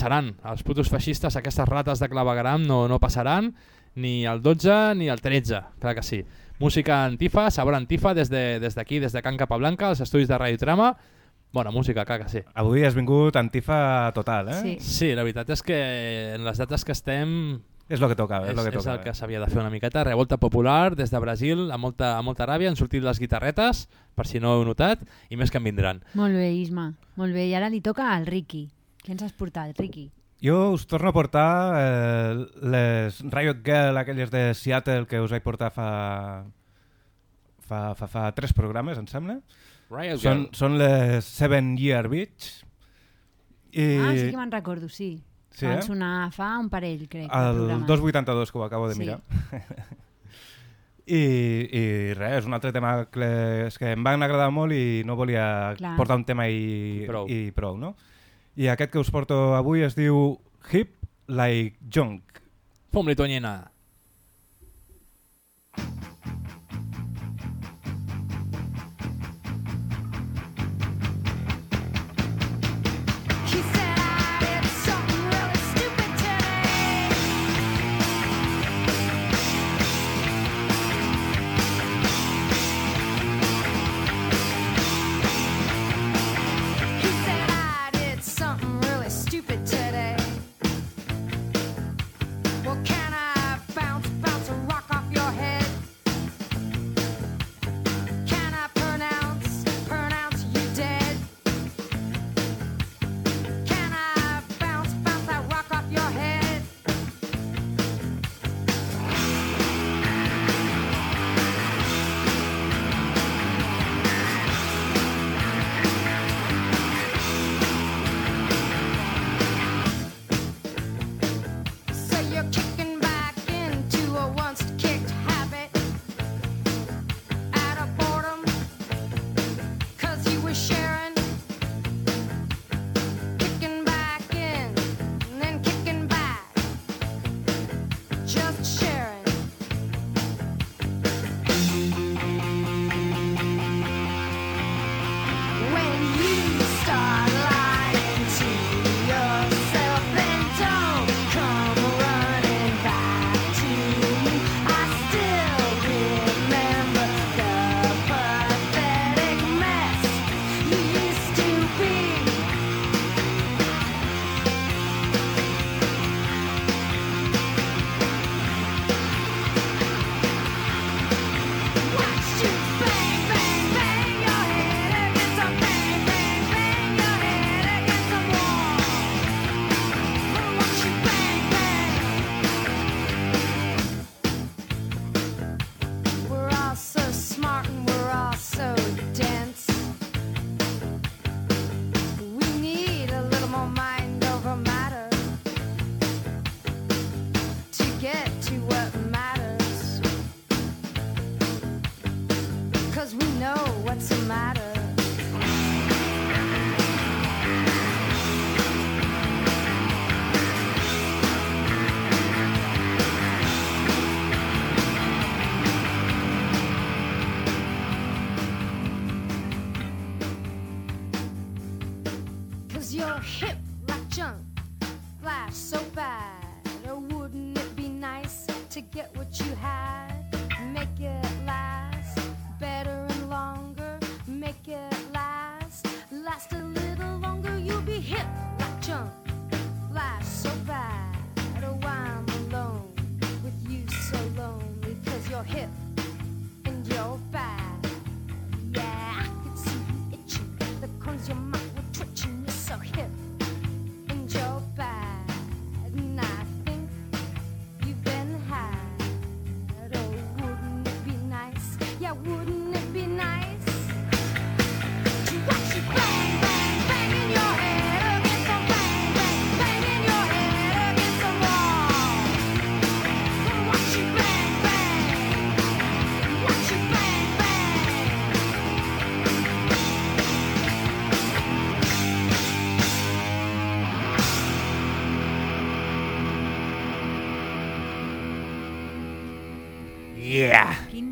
Passaran. Els putos feixistes, aquestes rates de clavegram, no, no passaran ni el 12 ni el 13, clar que sí. Música antifa, sabor antifa des d'aquí, de, des d'aquí, des de Can Capablanca, als estudis de Radio Trama. Bona música, clar que sí. Avui has vingut antifa total, eh? Sí. Sí, la veritat és que en les dates que estem És el que tocava, és, és, el que és el tocava. que s'havia de fer una miqueta. Revolta popular des de Brasil, amb molta, amb molta ràbia, han sortit les guitarretes, per si no heu notat, i més que en vindran. Molt bé, Isma. Molt bé, i ara li toca al Ricky. Què ens has portat, Ricky? Jo us torno a portar eh, les Riot Girl, aquelles de Seattle que us vaig portar fa, fa, fa, fa tres programes, em sembla. Riot són, Girl. són les Seven Year Beach. I Ah, sí que me'n recordo, sí. Sí, Van eh? sonar fa un parell, crec. de El programes. 282, que ho acabo de Sí. mirar. I, I res, és un altre tema que, és que em van agradar molt i no volia Clar. portar un tema i Prou. i prou no? I aquest que us porto avui es diu Hip Like Junk. Fum-li, Tonyena.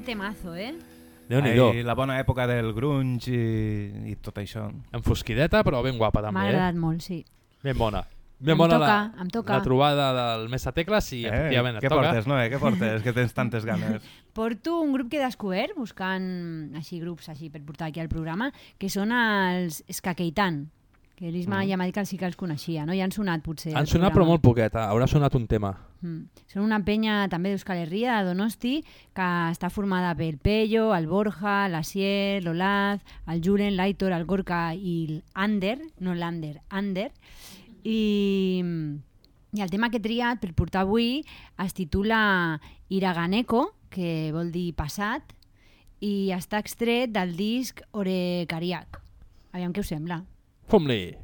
Quin temazo, eh? Déu-n'hi-do. Ai, la bona època del grunge i, i tot això. Enfosquideta, però ben guapa també, M'ha eh? agradat molt, sí. Ben bona. Ben Em bona toca, la, em toca. la trobada del Mesa Tecles i Eh, efectivament et què toca. portes, Noé? Què portes? Que tens tantes ganes. Porto un grup que he descobert, buscant així grups així per portar aquí al programa, que són els Skakeitan, que l'Isma ja m'ha dit que sí que els coneixia, no? Ja han sonat potser. Han sonat però molt poquet, haurà sonat un tema. Mm. Són una penya també d'Euskal Herria, de Donosti, que està formada pel Pello, el Borja, l'Asier, l'Olaz, el Julen, l'Aitor, el Gorka i l'Ander, no l'Ander, Ander. I, I el tema que he triat per portar avui es titula Iraganeko, que vol dir passat, i està extret del disc Orecariac. Aviam què us sembla. Homley.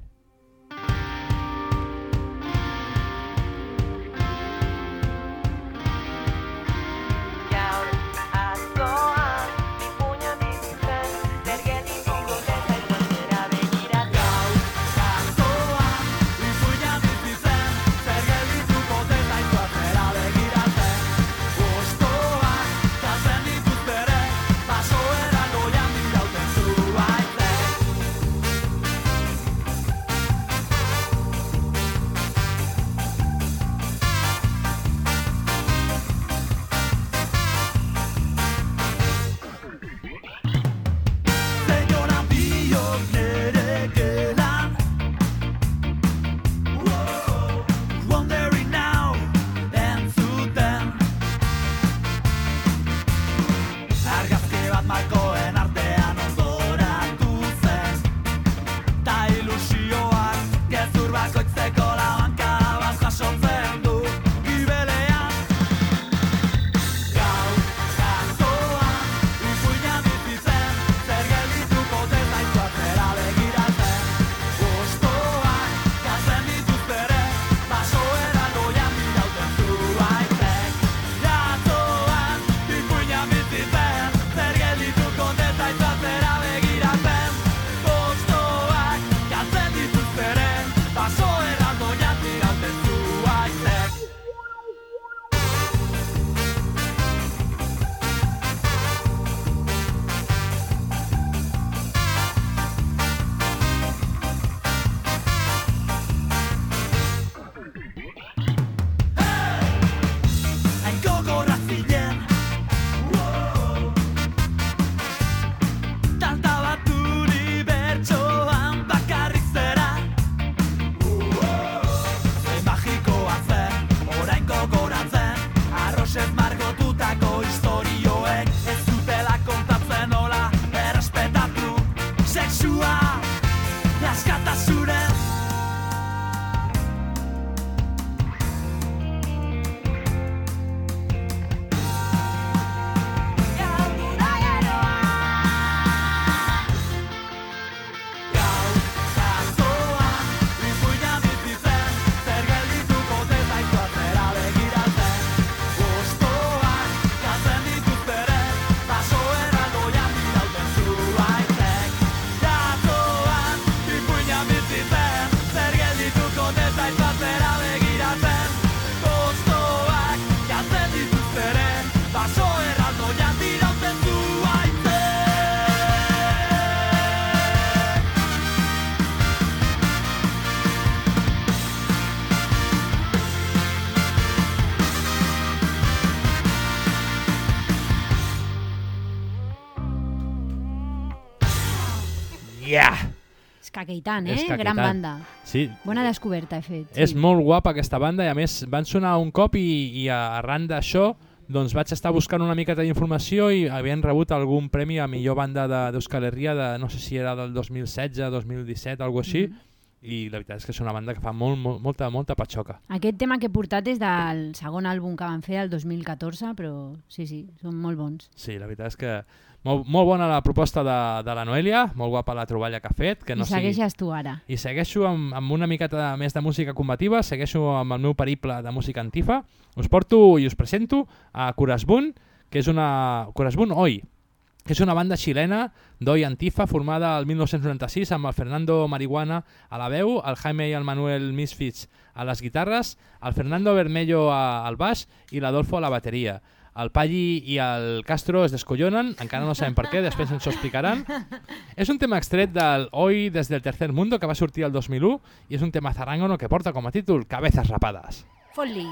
Escaqueitant, eh? Escaqueitant. Gran banda. Sí. Bona descoberta he fet. És molt guapa aquesta banda i a més van sonar un cop i, i arran d'això doncs vaig estar buscant una miqueta d'informació i havien rebut algun premi a millor banda de- d'Euskal Herria de, no sé si era del 2016, 2017, alguna així, Mhm. i la veritat és que és una banda que fa molt, molt, molta, molta patxoca. Aquest tema que he portat és del segon àlbum que van fer, el 2014, però sí, sí, són molt bons. Sí, la veritat és que molt, molt bona la proposta de, de la Noelia, molt guapa la troballa que ha fet. Que no I segueixes tu ara. I segueixo amb, amb una miqueta més de música combativa, segueixo amb el meu periple de música antifa. Us porto i us presento a Curasbun, que és una... Curasbun Oi, que és una banda xilena d'Oi Antifa formada el 1996 amb el Fernando Marihuana a la veu, el Jaime i el Manuel Misfits a les guitarres, el Fernando Bermello a, al baix i l'Adolfo a la bateria. El Palli i el Castro es descollonen, encara no sabem per què, després ens ho explicaran. És un tema extret del Hoy des del tercer mundo que va sortir el 2001 i és un tema zarangono que porta com a títol Cabezas rapadas. Fot-li!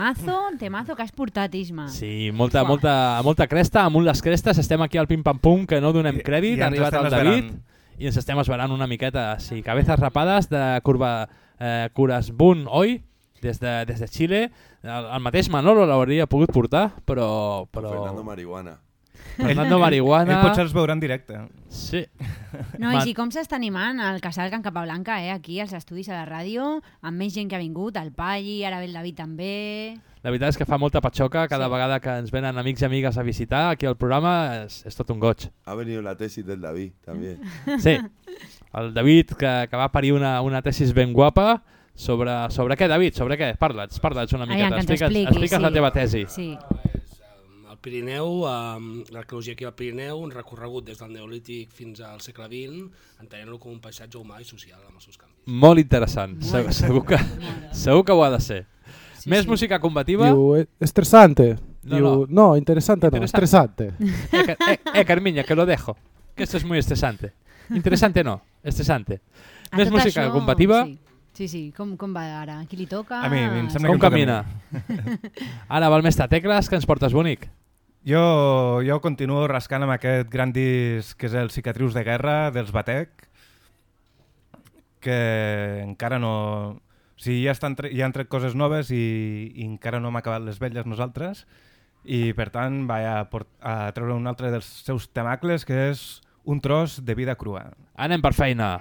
Temazo, temazo que has portat, Isma. Sí, molta, molta, molta cresta, amunt les crestes, estem aquí al pim-pam-pum, que no donem crèdit, i ha ens arribat el David esperant. i ens estem esperant una miqueta. Sí, cabezas rapades de curva eh, Curasbun, oi? Des de, des de Xile. El, el mateix Manolo l'hauria pogut portar, però... però... Fernando Marihuana. Fernando Marihuana... Ell potser els veurà en directe. Sí. No, i sí, com s'està animant el casal Can Capablanca, eh, aquí, als estudis a la ràdio, amb més gent que ha vingut, el Palli, ara ve el David també... La veritat és que fa molta patxoca cada vegada que ens venen amics i amigues a visitar aquí al programa, és, és tot un goig. Ha venido la tesis del David también. Sí, el David que, que va parir una, una tesis ben guapa sobre, sobre què, David? Sobre què? Parla'ns, parla'ns una Aviam, miqueta. que ens Explica'ns expliqui, explica'ns la sí. teva tesi. Sí. Pirineu, eh, l'arqueologia aquí al Pirineu, un recorregut des del Neolític fins al segle XX, entenent-lo com un paisatge humà i social amb els seus canvis. Molt interessant. Segur, segur, que, segur que ho ha de ser. Més música combativa? Diu, "Eh, estresante. No, Diu, no. no, interesante no, estresante. Eh, eh, eh, Carmiña, que lo dejo. Que esto es muy estresante. Interesante no, estresante. A Més música això, combativa? Sí. Sí, sí, com, com va ara? Qui li toca? A mi, a mi em sembla Com que em toca a camina? Ara val més tecles que ens portes bonic. Jo, jo continuo rascant amb aquest gran disc que és el Cicatrius de Guerra dels Batec, que encara no... O sigui, ja, estan, ja han tret coses noves i, i encara no hem acabat les velles nosaltres i per tant vaig a, a treure un altre dels seus temacles que és un tros de vida crua. Anem per feina.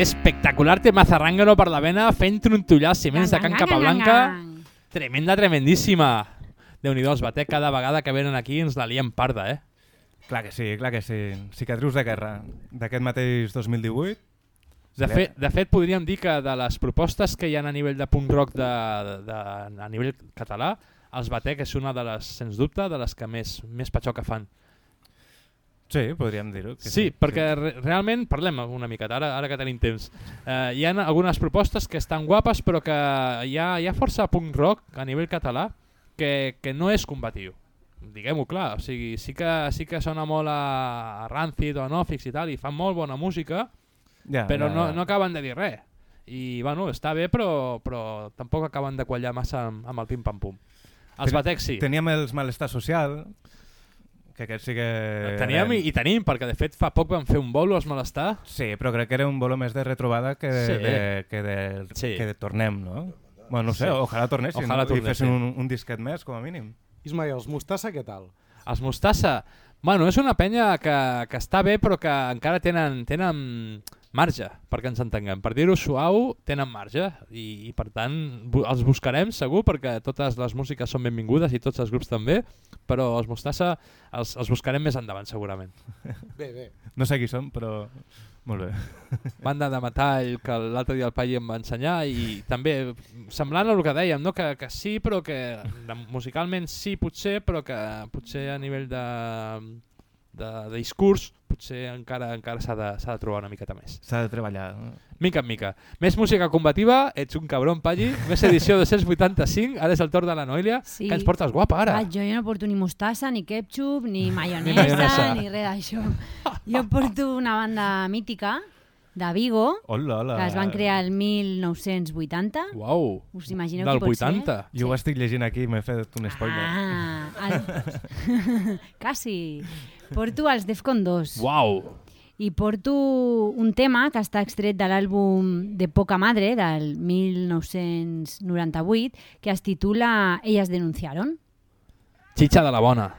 Espectacular tema zarrangano per la vena fent trontollar els ciments de Can Capablanca. Tremenda, tremendíssima. Déu-n'hi-do, els batec cada vegada que venen aquí ens la liem parda, eh? Clar que sí, clar que sí. Cicatrius de Guerra d'aquest mateix 2018. De fet, de fet, podríem dir que de les propostes que hi ha a nivell de punk rock de, de, de, a nivell català, els Batec és una de les, sens dubte, de les que més, més patxoca fan. Sí, podríem dir-ho. que Sí, perquè re realment, parlem una miqueta, ara, ara que tenim temps. Eh, hi ha algunes propostes que estan guapes, però que hi ha, hi ha força punk rock a nivell català que, que no és combatiu. Diguem-ho clar, o sigui, sí que, sí que sona molt a, a Rancid o a Nofix i tal, i fan molt bona música, Ja, però ja, no, ja. no acaben de dir res. I bueno, està bé, però, però tampoc acaben de quallar massa amb, amb el pim-pam-pum. Els Batexi. Teníem els Malestar Social, que aquest sí que... Teníem i, i tenim, perquè de fet fa poc vam fer un bolo als Malestar. Sí, però crec que era un bolo més de retrobada que de, Sí. de, que de, Sí. que de tornem, no? Bueno, no sé, Sí. ojalà tornessin Ojalà no? i fessin tornessin. un, un disquet més, com a mínim. Isma, i els Mostassa què tal? Els Mostassa, bueno, és una penya que, que està bé però que encara tenen, tenen marge, perquè ens entenguem. Per dir-ho suau, tenen marge i, i per tant bu els buscarem segur perquè totes les músiques són benvingudes i tots els grups també, però els Mostassa els, els buscarem més endavant segurament. Bé, bé. No sé qui són, però molt bé. Banda de metall que l'altre dia el Pai em va ensenyar i també semblant a el que dèiem, no? que, que sí, però que musicalment sí potser, però que potser a nivell de, de, de discurs potser encara encara s'ha de, s'ha de trobar una miqueta més. S'ha de treballar. No? Mica en mica. Més música combativa, ets un cabron, Palli. Més edició 285, ara és el torn de la Noelia. Sí. Que ens portes guapa ara. Ah, jo, jo no porto ni mostassa, ni ketchup, ni maionesa, maionesa. ni, res d'això. Jo porto una banda mítica de Vigo, Hola, hola. que es van crear el 1980. Uau. Us imagineu Del qui pot ser? 80. Jo ho estic llegint aquí m'he fet un spoiler. Ah, el... quasi. Porto els Defcon 2. Uau. I porto un tema que està extret de l'àlbum de Poca Madre, del 1998, que es titula Ellas denunciaron. Chicha de la bona.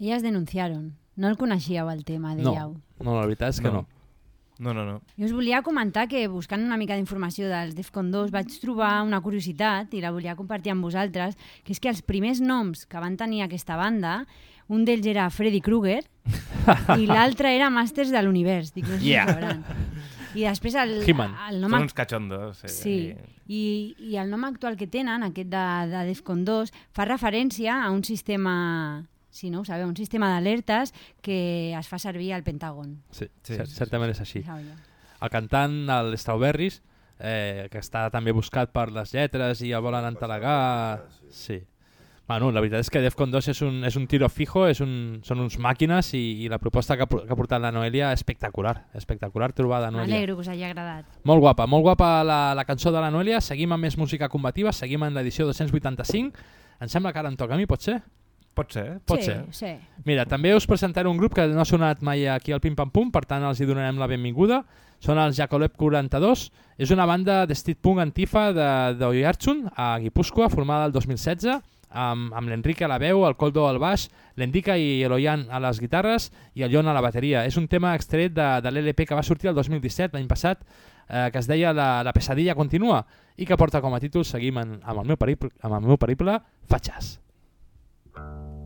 Elles denunciaron. No el coneixíeu, el tema, No, dèieu. no, la veritat és que no. No, no, no. Jo us volia comentar que buscant una mica d'informació dels Defcon 2 vaig trobar una curiositat i la volia compartir amb vosaltres, que és que els primers noms que van tenir aquesta banda, un d'ells era Freddy Krueger i l'altre era Masters de l'Univers. Dic, no sé Yeah. si ho sabran. I després el, He-Man. el nom... Són uns cachondos. eh, Sí, i, i el nom actual que tenen, aquest de, de Defcon 2, fa referència a un sistema, si no ho sabeu, un sistema d'alertes que es fa servir al Pentàgon. Sí, Sí, sí, sí, certament és així. El cantant, el Strawberries, eh, que està també buscat per les lletres i el volen entelegar... Sí. Bueno, la veritat és que Defcon 2 és un, és un tiro fijo, és un, són uns màquines i, i la proposta que ha, que ha portat la Noelia espectacular, espectacular trobada, Noelia. M'alegro que us hagi agradat. Molt guapa, molt guapa la, la cançó de la Noelia. Seguim amb més música combativa, seguim en l'edició 285. Em sembla que ara em toca a mi, pot ser? Pot ser. Pot Sí, ser. sí. Mira, també us presentaré un grup que no ha sonat mai aquí al Pim Pam Pum, per tant els hi donarem la benvinguda. Són els Jacolep 42. És una banda de street punk antifa de- d'Oiartzun, a Guipúscoa, formada el 2016, amb, amb l'Enrique a la veu, el Coldo al baix, l'Endica i l'Oian a les guitarres i el Jon a la bateria. És un tema extret de, de l'LP que va sortir el 2017, l'any passat, eh, que es deia la, la pesadilla continua i que porta com a títol Seguim en, amb, el meu periple, amb el meu periple Fatxes. Bye.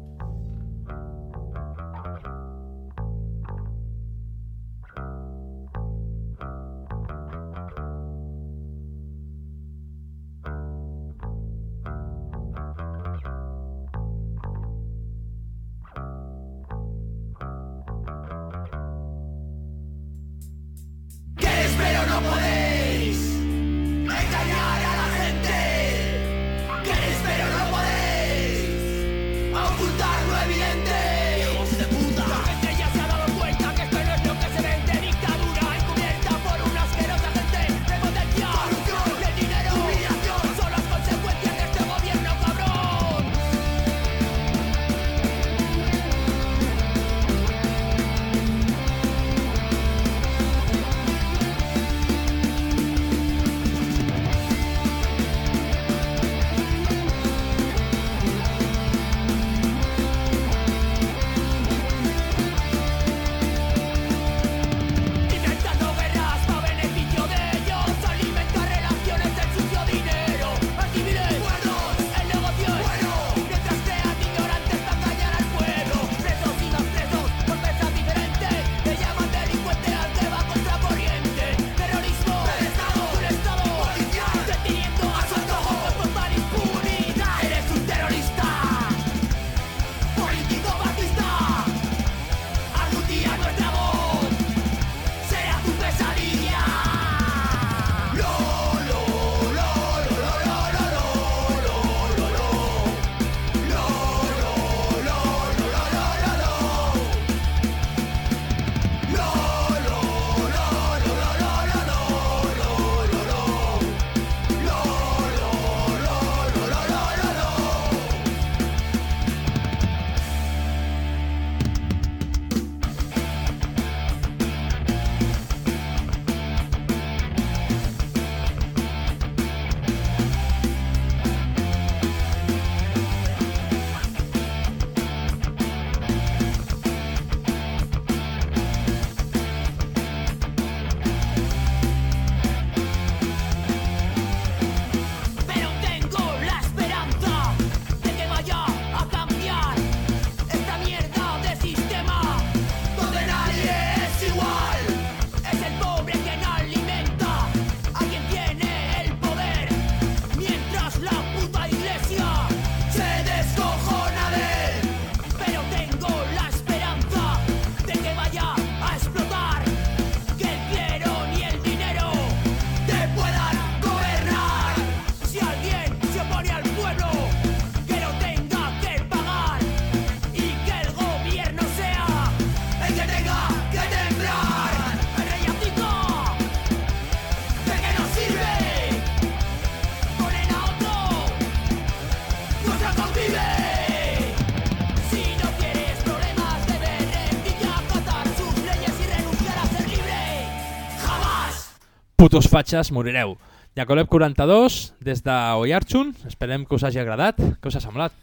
Putos fatxes, morireu. Jacoleb 42, des d'Oiartxun, esperem que us hagi agradat. Què us ha semblat?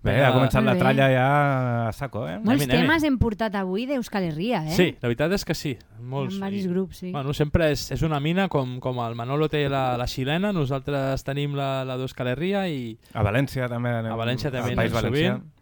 Bé, ha començat la tralla ja a saco, eh? Molts anem-hi. temes hem portat avui d'Euskal Herria, eh? Sí, la veritat és que sí. Molts. En varis grups, sí. Bueno, sempre és, és una mina, com, com el Manolo té la, la xilena, nosaltres tenim la, la d'Euskal Herria i... A València també anem. A València també País anem Valencià. sovint.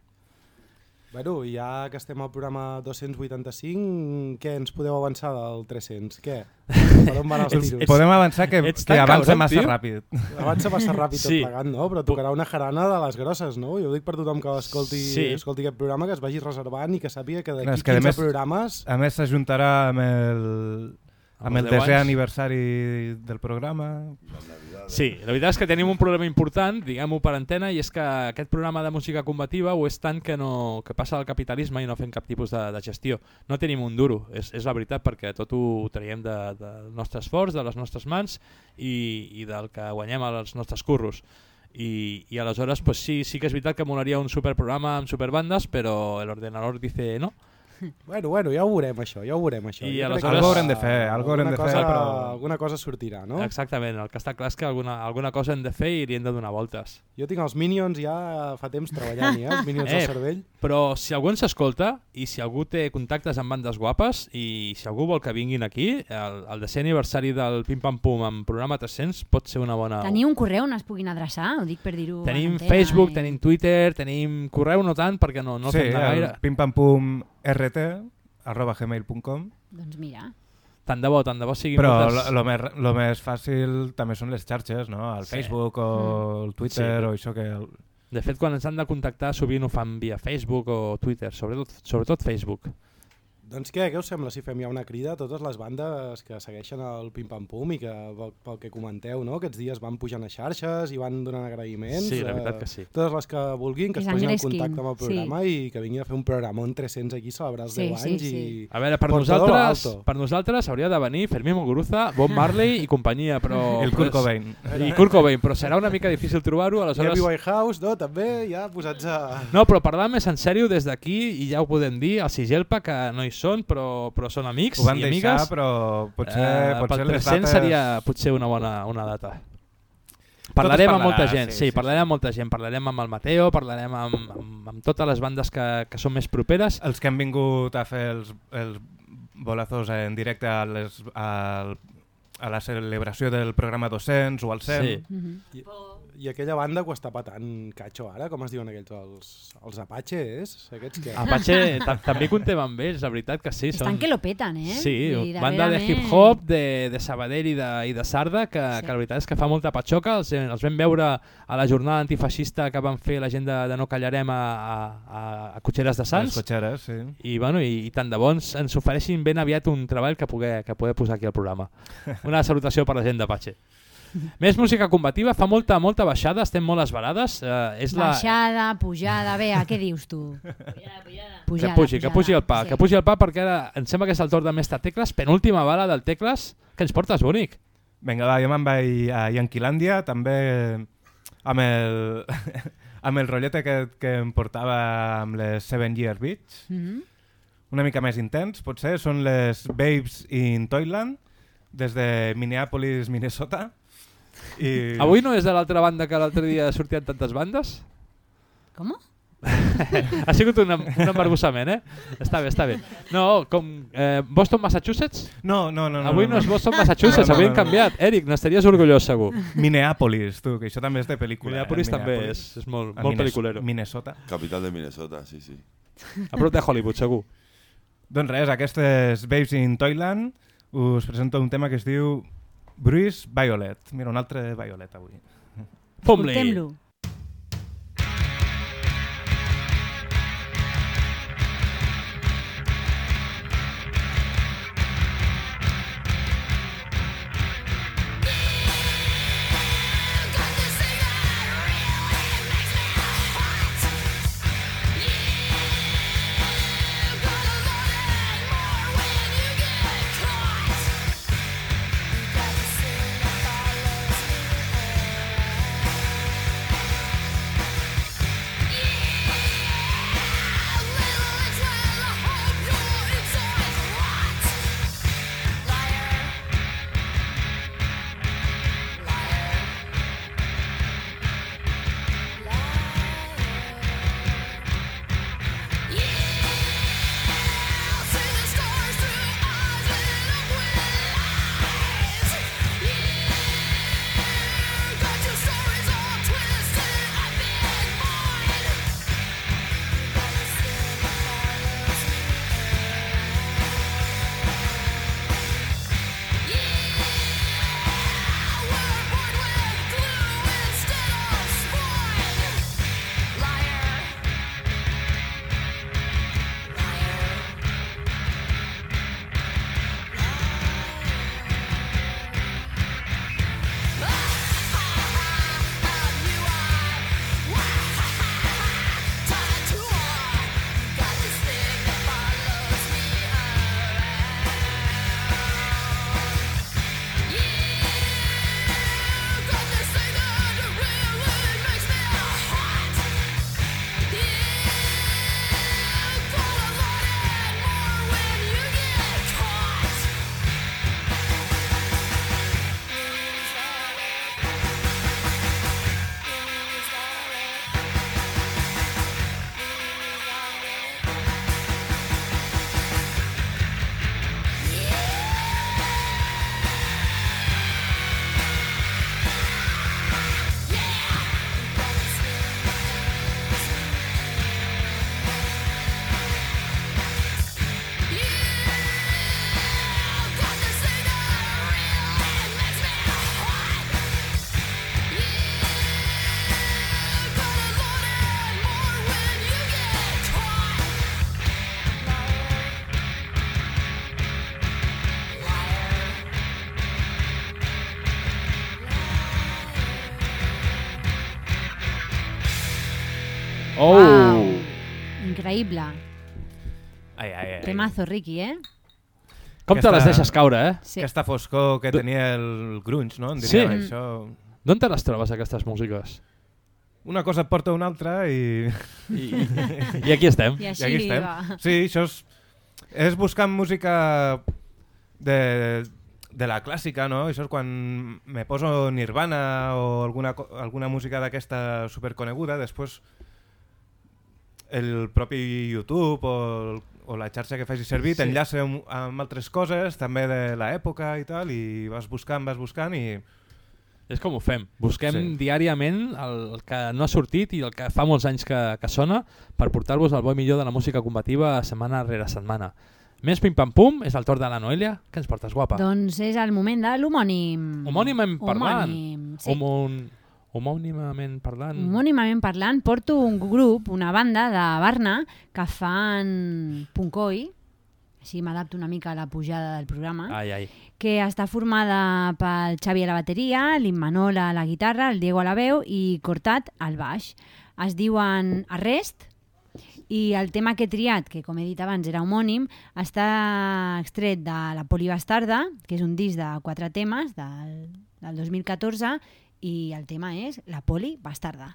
Bueno, ja que estem al programa 285, què ens podeu avançar del 300? Què? Per on van els Ets- tiros? Podem avançar que, Ets que avança massa tio. ràpid. Avança massa ràpid tot Sí. plegat, no? Però tocarà una jarana de les grosses, no? Jo ho dic per tothom que escolti, Sí. escolti aquest programa, que es vagi reservant i que sàpiga que d'aquí és que a 15 més- programes... A més, s'ajuntarà amb el, Amb amb el 10 desè anys. aniversari del programa. Sí, la veritat és que tenim un problema important, diguem-ho per antena, i és que aquest programa de música combativa ho és tant que, no, que passa del capitalisme i no fem cap tipus de, de gestió. No tenim un duro, és, és la veritat, perquè tot ho traiem de, del nostre esforç, de les nostres mans i, i del que guanyem als nostres curros. I, i aleshores pues sí, sí que és veritat que molaria un superprograma amb superbandes, però l'ordenador dice no. Bueno, bueno, ja ho veurem això, ja ho veurem això. I Jo crec aleshores- Algo haurem de fer, algo haurem alguna de fer, cosa, però- Alguna cosa sortirà, no? Exactament, el que està clar és que alguna, alguna cosa hem de fer i li hem de donar voltes. Jo tinc els Minions ja fa temps treballant, eh? Els Minions del cervell. Però si algú ens escolta i si algú té contactes amb bandes guapes i si algú vol que vinguin aquí, el, el desè aniversari del Pim Pam Pum amb programa 300 pot ser una bona... Teniu un correu on es puguin adreçar? Ho dic per dir-ho. Tenim Facebook, i- tenim Twitter, tenim correu no tant perquè no, no el sí, fem de gaire. el pimpampumrt arroba gmail.com Doncs mira. Tant de bo, tant de bo siguin Però moltes... lo, lo, més, lo més fàcil també són les xarxes, no? El Sí. Facebook o el Twitter Sí. o això que... El... De fet, quan ens han de contactar sovint ho fan via Facebook o Twitter, sobretot, sobretot Facebook. Doncs què, què us sembla si fem ja una crida a totes les bandes que segueixen el Pim Pam Pum i que pel, pel que comenteu, no? aquests dies van pujant a xarxes i van donant agraïments. Sí, la eh, veritat que sí. Totes les que vulguin, que es posin en contacte amb el programa sí. i que vinguin a fer un programa on 300 aquí a celebrar els Sí, 10 sí, anys sí. i... A veure, per nosaltres, per nosaltres hauria de venir Fermín Muguruza, Bob Marley i companyia, però... El Kurt Cobain. I Kurt Cobain, però serà una mica difícil trobar-ho, I aleshores... Amy Winehouse, no? També ja posats a... No, però parlant més en sèrio des d'aquí, i ja ho podem dir, el Sigelpa, que no hi són, però, però són amics Ho van i deixar, amigues. però potser, Eh, potser pel les 300 dates... seria potser una bona una data. Parlarem amb molta gent, sí, sí, sí, parlarem amb molta gent. Parlarem amb el Mateo, parlarem amb, amb, amb totes les bandes que, que són més properes. Els que han vingut a fer els, els bolazos en directe a, les, al, a la celebració del programa 200 o al 100. Sí. Mhm. I, I aquella banda que ho està patant catxo ara, com es diuen aquells, els, els Apaches, aquests que... Apache ta- també contem amb ells, la veritat que sí. Estan que lo peten, eh? Sí, dir, banda de hip-hop, de, de Sabadell i de, i de Sarda, que, sí. que la veritat és que fa molta patxoca. Els, els vam veure a la jornada antifeixista que van fer la gent de, de No Callarem a, a, a Cotxeres de Sants. cotxeres, sí. I, bueno, i, i tant de bons ens ofereixin ben aviat un treball que poder, que poder posar aquí al programa. Una salutació per la gent d'Apache. Més música combativa, fa molta molta baixada, estem molt esbarades. Eh, és la... Baixada, pujada, bé, què dius tu? que pugi, que pugi el pa, sí. que pugi el pa perquè ara em sembla que és el torn de Mestre Tecles, penúltima bala del Tecles, que ens portes bonic. Vinga, va, jo me'n vaig a Yanquilàndia, també amb el, amb el rotllet aquest que em portava amb les Seven Year Beach. Mhm. Una mica més intens, potser, són les Babes in Toyland, des de Minneapolis, Minnesota. I... Avui no és de l'altra banda que l'altre dia sortien tantes bandes? Com? ha sigut un, un embarbussament, eh? Està bé, està bé. No, com eh, Boston, Massachusetts? No, no, no. no Avui no, és Boston, Massachusetts, No, no, avui no, hem no. canviat. Eric, n'estaries orgullós, segur. Minneapolis, tu, que això també és de pel·lícula. Minneapolis eh? també és, és molt, molt pel·liculero. Minnesota. Capital de Minnesota, sí, sí. A prop de Hollywood, segur. Doncs res, aquestes Babes in Toyland us presento un tema que es diu Bruce Violet. Mira, un altre Violet avui. Fum-li. Temazo, Ricky, eh? Com te les deixes caure, eh? Sí. Aquesta foscor que tenia el grunge, no? En Sí. diríem, Això... D'on te les trobes, aquestes músiques? Una cosa et porta a una altra i... I- i aquí estem. I així I aquí estem. va. Sí, això és, és buscant música de, de la clàssica, no? Això és quan me poso Nirvana o alguna, alguna música d'aquesta superconeguda, després el propi YouTube o, el, o la xarxa que faci servir Sí. t'enllaça amb, amb altres coses, també de l'època i tal, i vas buscant, vas buscant i... És com ho fem. Busquem Sí. diàriament el que no ha sortit i el que fa molts anys que, que sona per portar-vos el bo millor de la música combativa setmana rere setmana. Més pim-pam-pum, és el torn de la Noelia. Què ens portes, guapa? Doncs és el moment de l'homònim. Homònimament parlant. Homònim, sí. Homon... Homònimament parlant. Homònimament parlant, porto un grup, una banda de Barna que fan punkoi, així m'adapto una mica a la pujada del programa, Ai, ai. que està formada pel Xavi a la bateria, l'Immanol a la guitarra, el Diego a la veu i Cortat al baix. Es diuen Arrest i el tema que he triat, que com he dit abans era homònim, està extret de La Poli Bastarda, que és un disc de quatre temes del, del 2014 i el tema és La Poli Bastarda.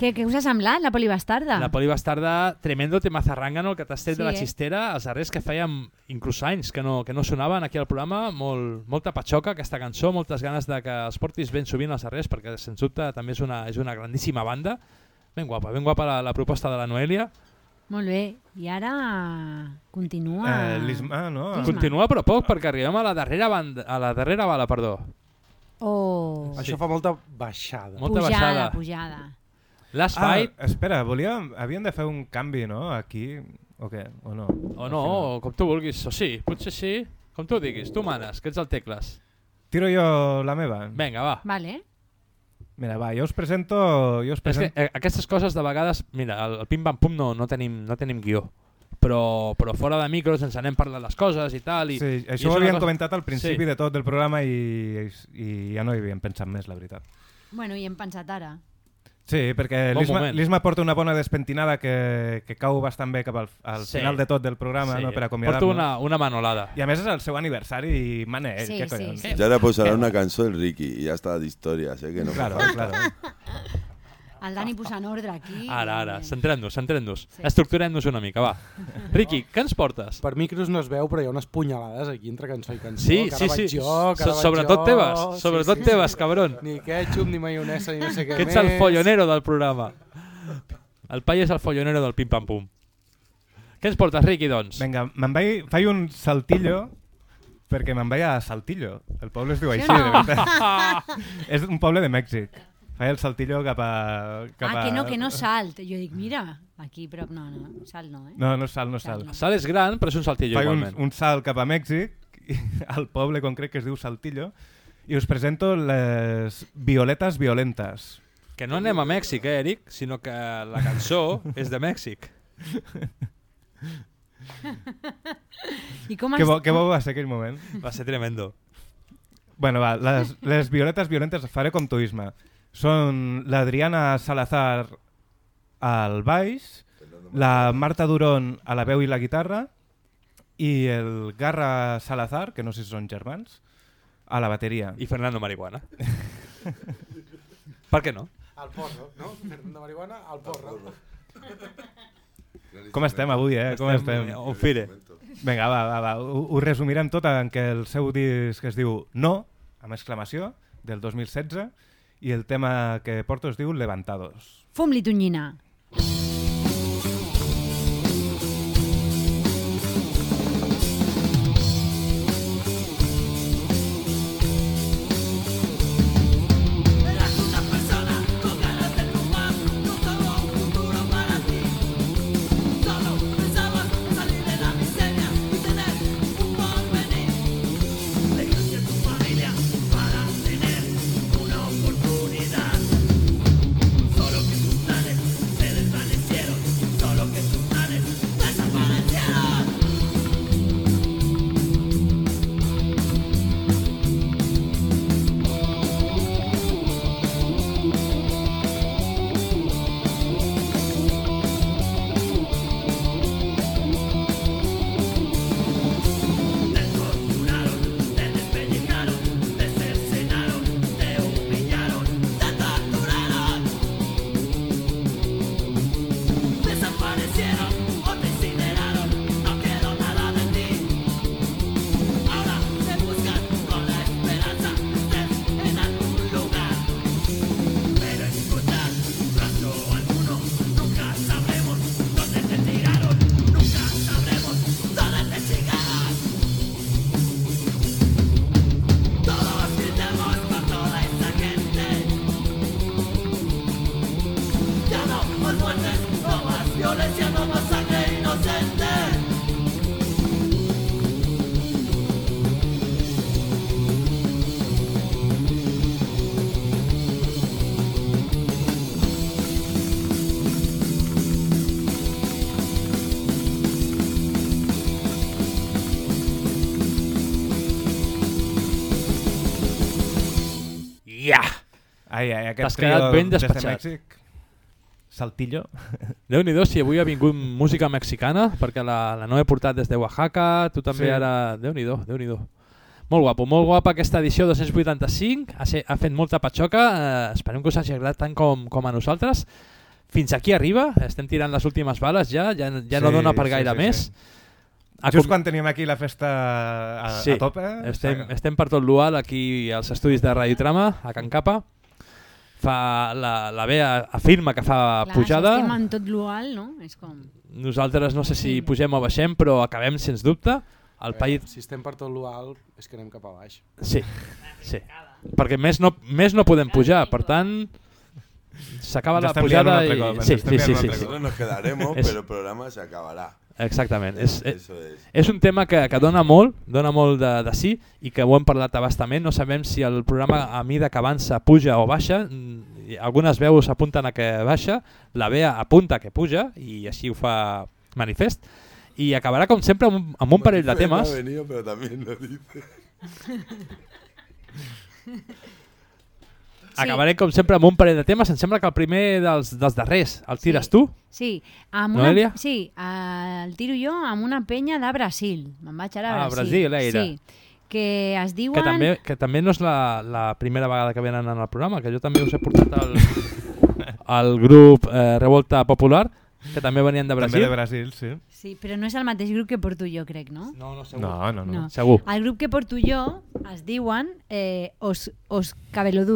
Què, què us ha semblat, la Poli Bastarda? La Poli Bastarda, tremendo tema zarrangano, el que t'has tret Sí, de la eh? xistera, els darrers que fèiem inclús anys que no, que no sonaven aquí al programa, molt, molta patxoca aquesta cançó, moltes ganes de que els portis ben sovint als darrers, perquè sens dubte també és una, és una grandíssima banda. Ben guapa, ben guapa la, la proposta de la Noelia. Molt bé, i ara continua... Eh, L'Isma, no? L'Isma. Continua però poc, perquè arribem a la darrera, banda, a la darrera bala, perdó. Oh, Això fa molta baixada. Molta pujada, baixada. pujada. Last ah, Fight... espera, volíem, havíem de fer un canvi, no? Aquí, o què? O no? O no, o com tu vulguis, o sí, potser sí. Com tu diguis, tu manes, que ets el tecles. Tiro jo la meva? Vinga, va. Vale. Mira, va, jo us presento... Jo us És que presento... eh, aquestes coses de vegades, mira, el, el pim-pam-pum no, no, tenim, no tenim guió. Però, però fora de micros ens anem parlant les coses i tal. I, Sí, i això ho una havíem cosa- comentat al principi Sí. de tot del programa i, i ja no hi havíem pensat més, la veritat. Bueno, i hem pensat ara. Sí, perquè Bon l'Isma porta una bona despentinada que, que cau bastant bé cap al, al Sí. final de tot del programa, Sí, no, per porto acomiadar-nos. una- una manolada. I a més és el seu aniversari i mana ell, Sí, què sí, collons. sí. Ya le posará una canción el Ricky y ya está de historias, ¿eh? Que no fa Claro, falta. claro. El Dani posant ordre aquí. Ara, ara, centrem-nos, centrem-nos. Sí. Estructurem-nos una mica, va. Riqui, què ens portes? Per micros no es veu, però hi ha unes punyalades aquí entre cançó i cançó. Sí, sí, sí. Jo, So- sobretot jo. teves, sobretot teves, cabron. Ni ketchup, ni maionesa, ni no sé què Que ets més. el follonero del programa. El pai és el follonero del pim-pam-pum. Què ens portes, Riqui, doncs? Vinga, me'n vaig, faig un saltillo perquè me'n vaig a Saltillo. El poble es diu Sí així, o de no? veritat. és un poble de Mèxic. Faig el saltillo cap a... Cap Ah, que no, que no salt. Jo dic, mira, aquí prop, no, no, salt no, eh? No, no sal, no sal. El salt és gran, però és un saltillo Faig un, igualment. un salt cap a Mèxic, i- al poble concret que es diu Saltillo, i us presento les violetes violentes. Que no anem a Mèxic, eh, Eric? Sinó que la cançó és de Mèxic. I com Que bo, que bo va ser aquell moment. Va ser tremendo. Bueno, va, les, les violetes violentes faré com tu, Isma. Són l'Adriana Salazar al baix, la Marta Durón a la veu i la guitarra i el Garra Salazar, que no sé si són germans, a la bateria. I Fernando Marihuana. per què no? Al porro, no? Fernando Marihuana, al porro. Com estem avui, eh? Com Estem estem? on fire. Vinga, va, va, va. Ho, ho resumirem tot en què el seu disc es diu No, amb exclamació, del 2016, i el tema que porto es diu Levantados. Fum-li tonyina. Eras Ai, ai, aquest T'has quedat ben des de despatxat. Mèxic. Saltillo. Déu-n'hi-do si avui ha vingut música mexicana, perquè la, la no he portat des de Oaxaca, tu també Sí. ara... Déu-n'hi-do, déu nhi déu Molt guapo, molt guapa aquesta edició 285, ha, se- ha fet molta patxoca, eh, esperem que us hagi agradat tant com, com a nosaltres. Fins aquí arriba, estem tirant les últimes bales ja, ja, ja no Sí, dona per sí, gaire sí, més. sí. A Just com- quan teníem aquí la festa a, sí, a tope... estem, estem per tot l'UAL aquí als estudis de Radiotrama, a Can Capa. Fa, la, la Bea afirma que fa Clar, pujada. Si estem en tot l'ual, no? És com... Nosaltres no sé si pugem o baixem, però acabem sens dubte. El Bé, país... Si estem per tot l'alt, és que anem cap a baix. Sí, sí. Perquè més no, més no podem pujar, per tant... S'acaba la pujada i... ens Sí, sí, sí, sí, sí. nos quedaremos, pero el programa se acabará. Exactament. És, és, Eso es. és un tema que, que dona molt, dona molt de, de sí i que ho hem parlat abastament. No sabem si el programa a mida que avança puja o baixa. Mm, Algunes veus apunten a que baixa, la Bea apunta que puja i així ho fa manifest. I acabarà, com sempre, amb, un- amb un parell de temes. ha venido, pero también lo dice. Acabarem, com sempre, amb un parell de temes. Em sembla que el primer dels, dels darrers el tires tu. Sí, amb Noelia? una, sí, eh, el tiro jo amb una penya de Brasil. Me'n vaig ara a Ah, Brasil. Brasil, era. Sí, que es diuen... Que també, que també no és la, la primera vegada que venen en el programa, que jo també us he portat al, al grup eh, Revolta Popular, que també venien de Brasil. També de Brasil, sí. Sí, però no és el mateix grup que porto jo, crec, no? No, no, segur. No, no, no. Segur. El grup que porto jo es diuen eh, Os, Os Cabelo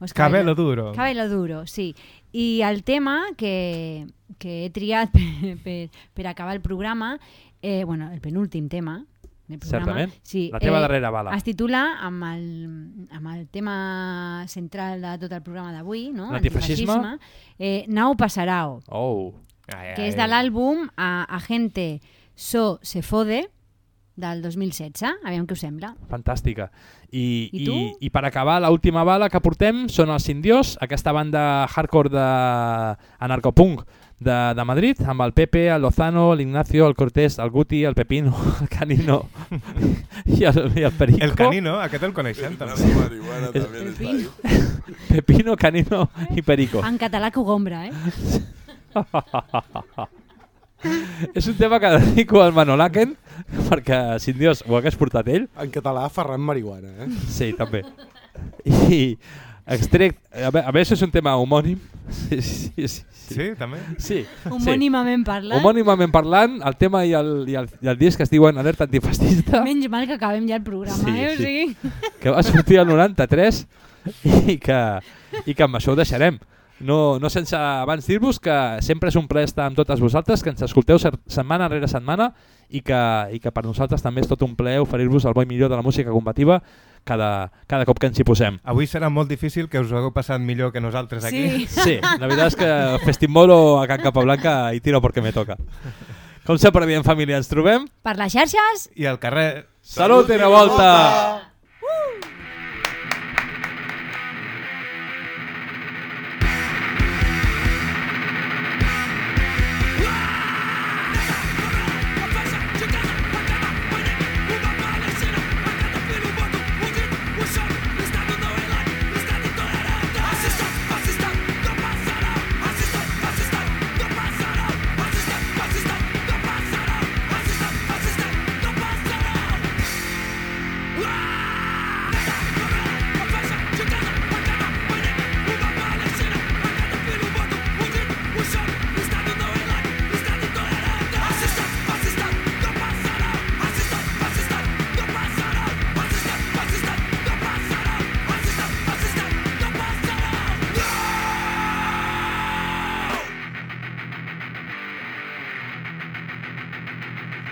Duro. Os Cabelo Duro. Cabelo Duro, sí. I el tema que, que he triat per, per, per acabar el programa, eh, bueno, el penúltim tema, del programa, Certament. Sí, La teva darrera bala. Es titula amb el, amb el tema central de tot el programa d'avui, no? L'antifeixisme. Antifeixisme, Eh, Nau Pasarao Oh. que és de l'àlbum a Agente So Se Fode del 2016. Aviam què us sembla. Fantàstica. I, I i, tu? I per acabar, l'última bala que portem són els Indios, aquesta banda hardcore de anarcopunk de, de Madrid, amb el Pepe, el Lozano, l'Ignacio, el Cortés, el Guti, el Pepino, el Canino i el, i el Perico. El Canino, aquest el coneixem també. La marihuana también está ahí. Pepino, Canino i Perico. En català cogombra, eh? És un tema que dedico al Manolaken, perquè, sin Dios, ho hagués portat ell. En català, Ferran Marihuana, eh? Sí, també. I extrec... A més, és un tema homònim. Sí, sí, sí, sí. Sí, també? Sí. Homònimament parlant. Homònimament parlant, el tema i el, i el, i el disc es diuen Alerta Antifascista, Menys mal que acabem ja el programa, Sí, eh? O sí. sigui... que va sortir el 93 i que, i que amb això ho deixarem. No, no sense abans dir-vos que sempre és un plaer estar amb totes vosaltres, que ens escolteu setmana rere setmana i que, i que per nosaltres també és tot un plaer oferir-vos el bo i millor de la música combativa cada, cada cop que ens hi posem. Avui serà molt difícil que us ho hagueu passat millor que nosaltres aquí. Sí, la veritat és que Festimbolo a Can Capablanca i tiro perquè me toca. Com sempre, bien família, ens trobem. Per les xarxes... I al carrer... Salut i revolta!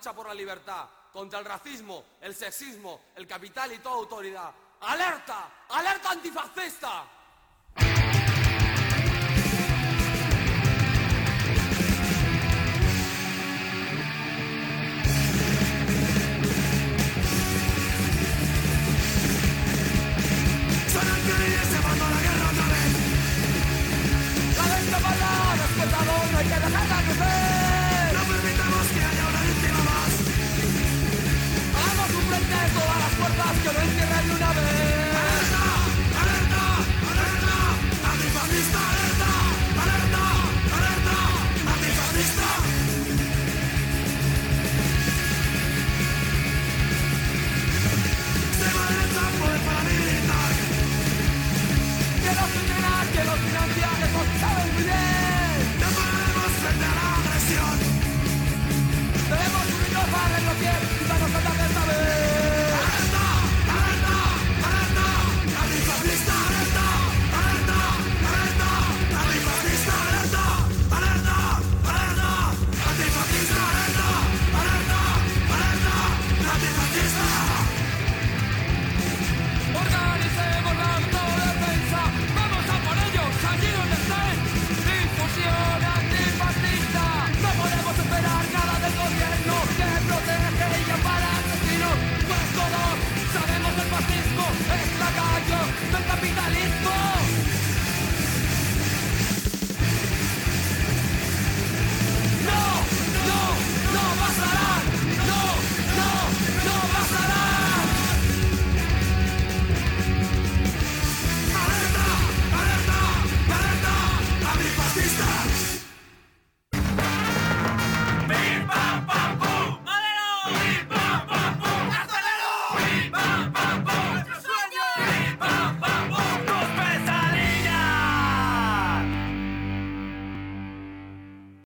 lucha por la libertad, contra el racismo, el sexismo, el capital y toda autoridad. ¡Alerta! ¡Alerta antifascista! Suena el violín y se mandó la guerra otra vez. ¡La bestia mala despertado! ¡No hay que dejarla crecer! Viernes todas las puertas que lo ¡Alerta! ¡Alerta! ¡Alerta! ¡Antifascista! ¡Alerta! ¡Alerta! ¡Alerta! ¡Antifascista! que los entrenan, que los financian, eso saben muy bien. No podemos frenar la agresión. Debemos unirnos para enloquecer y para los ataques esta vez.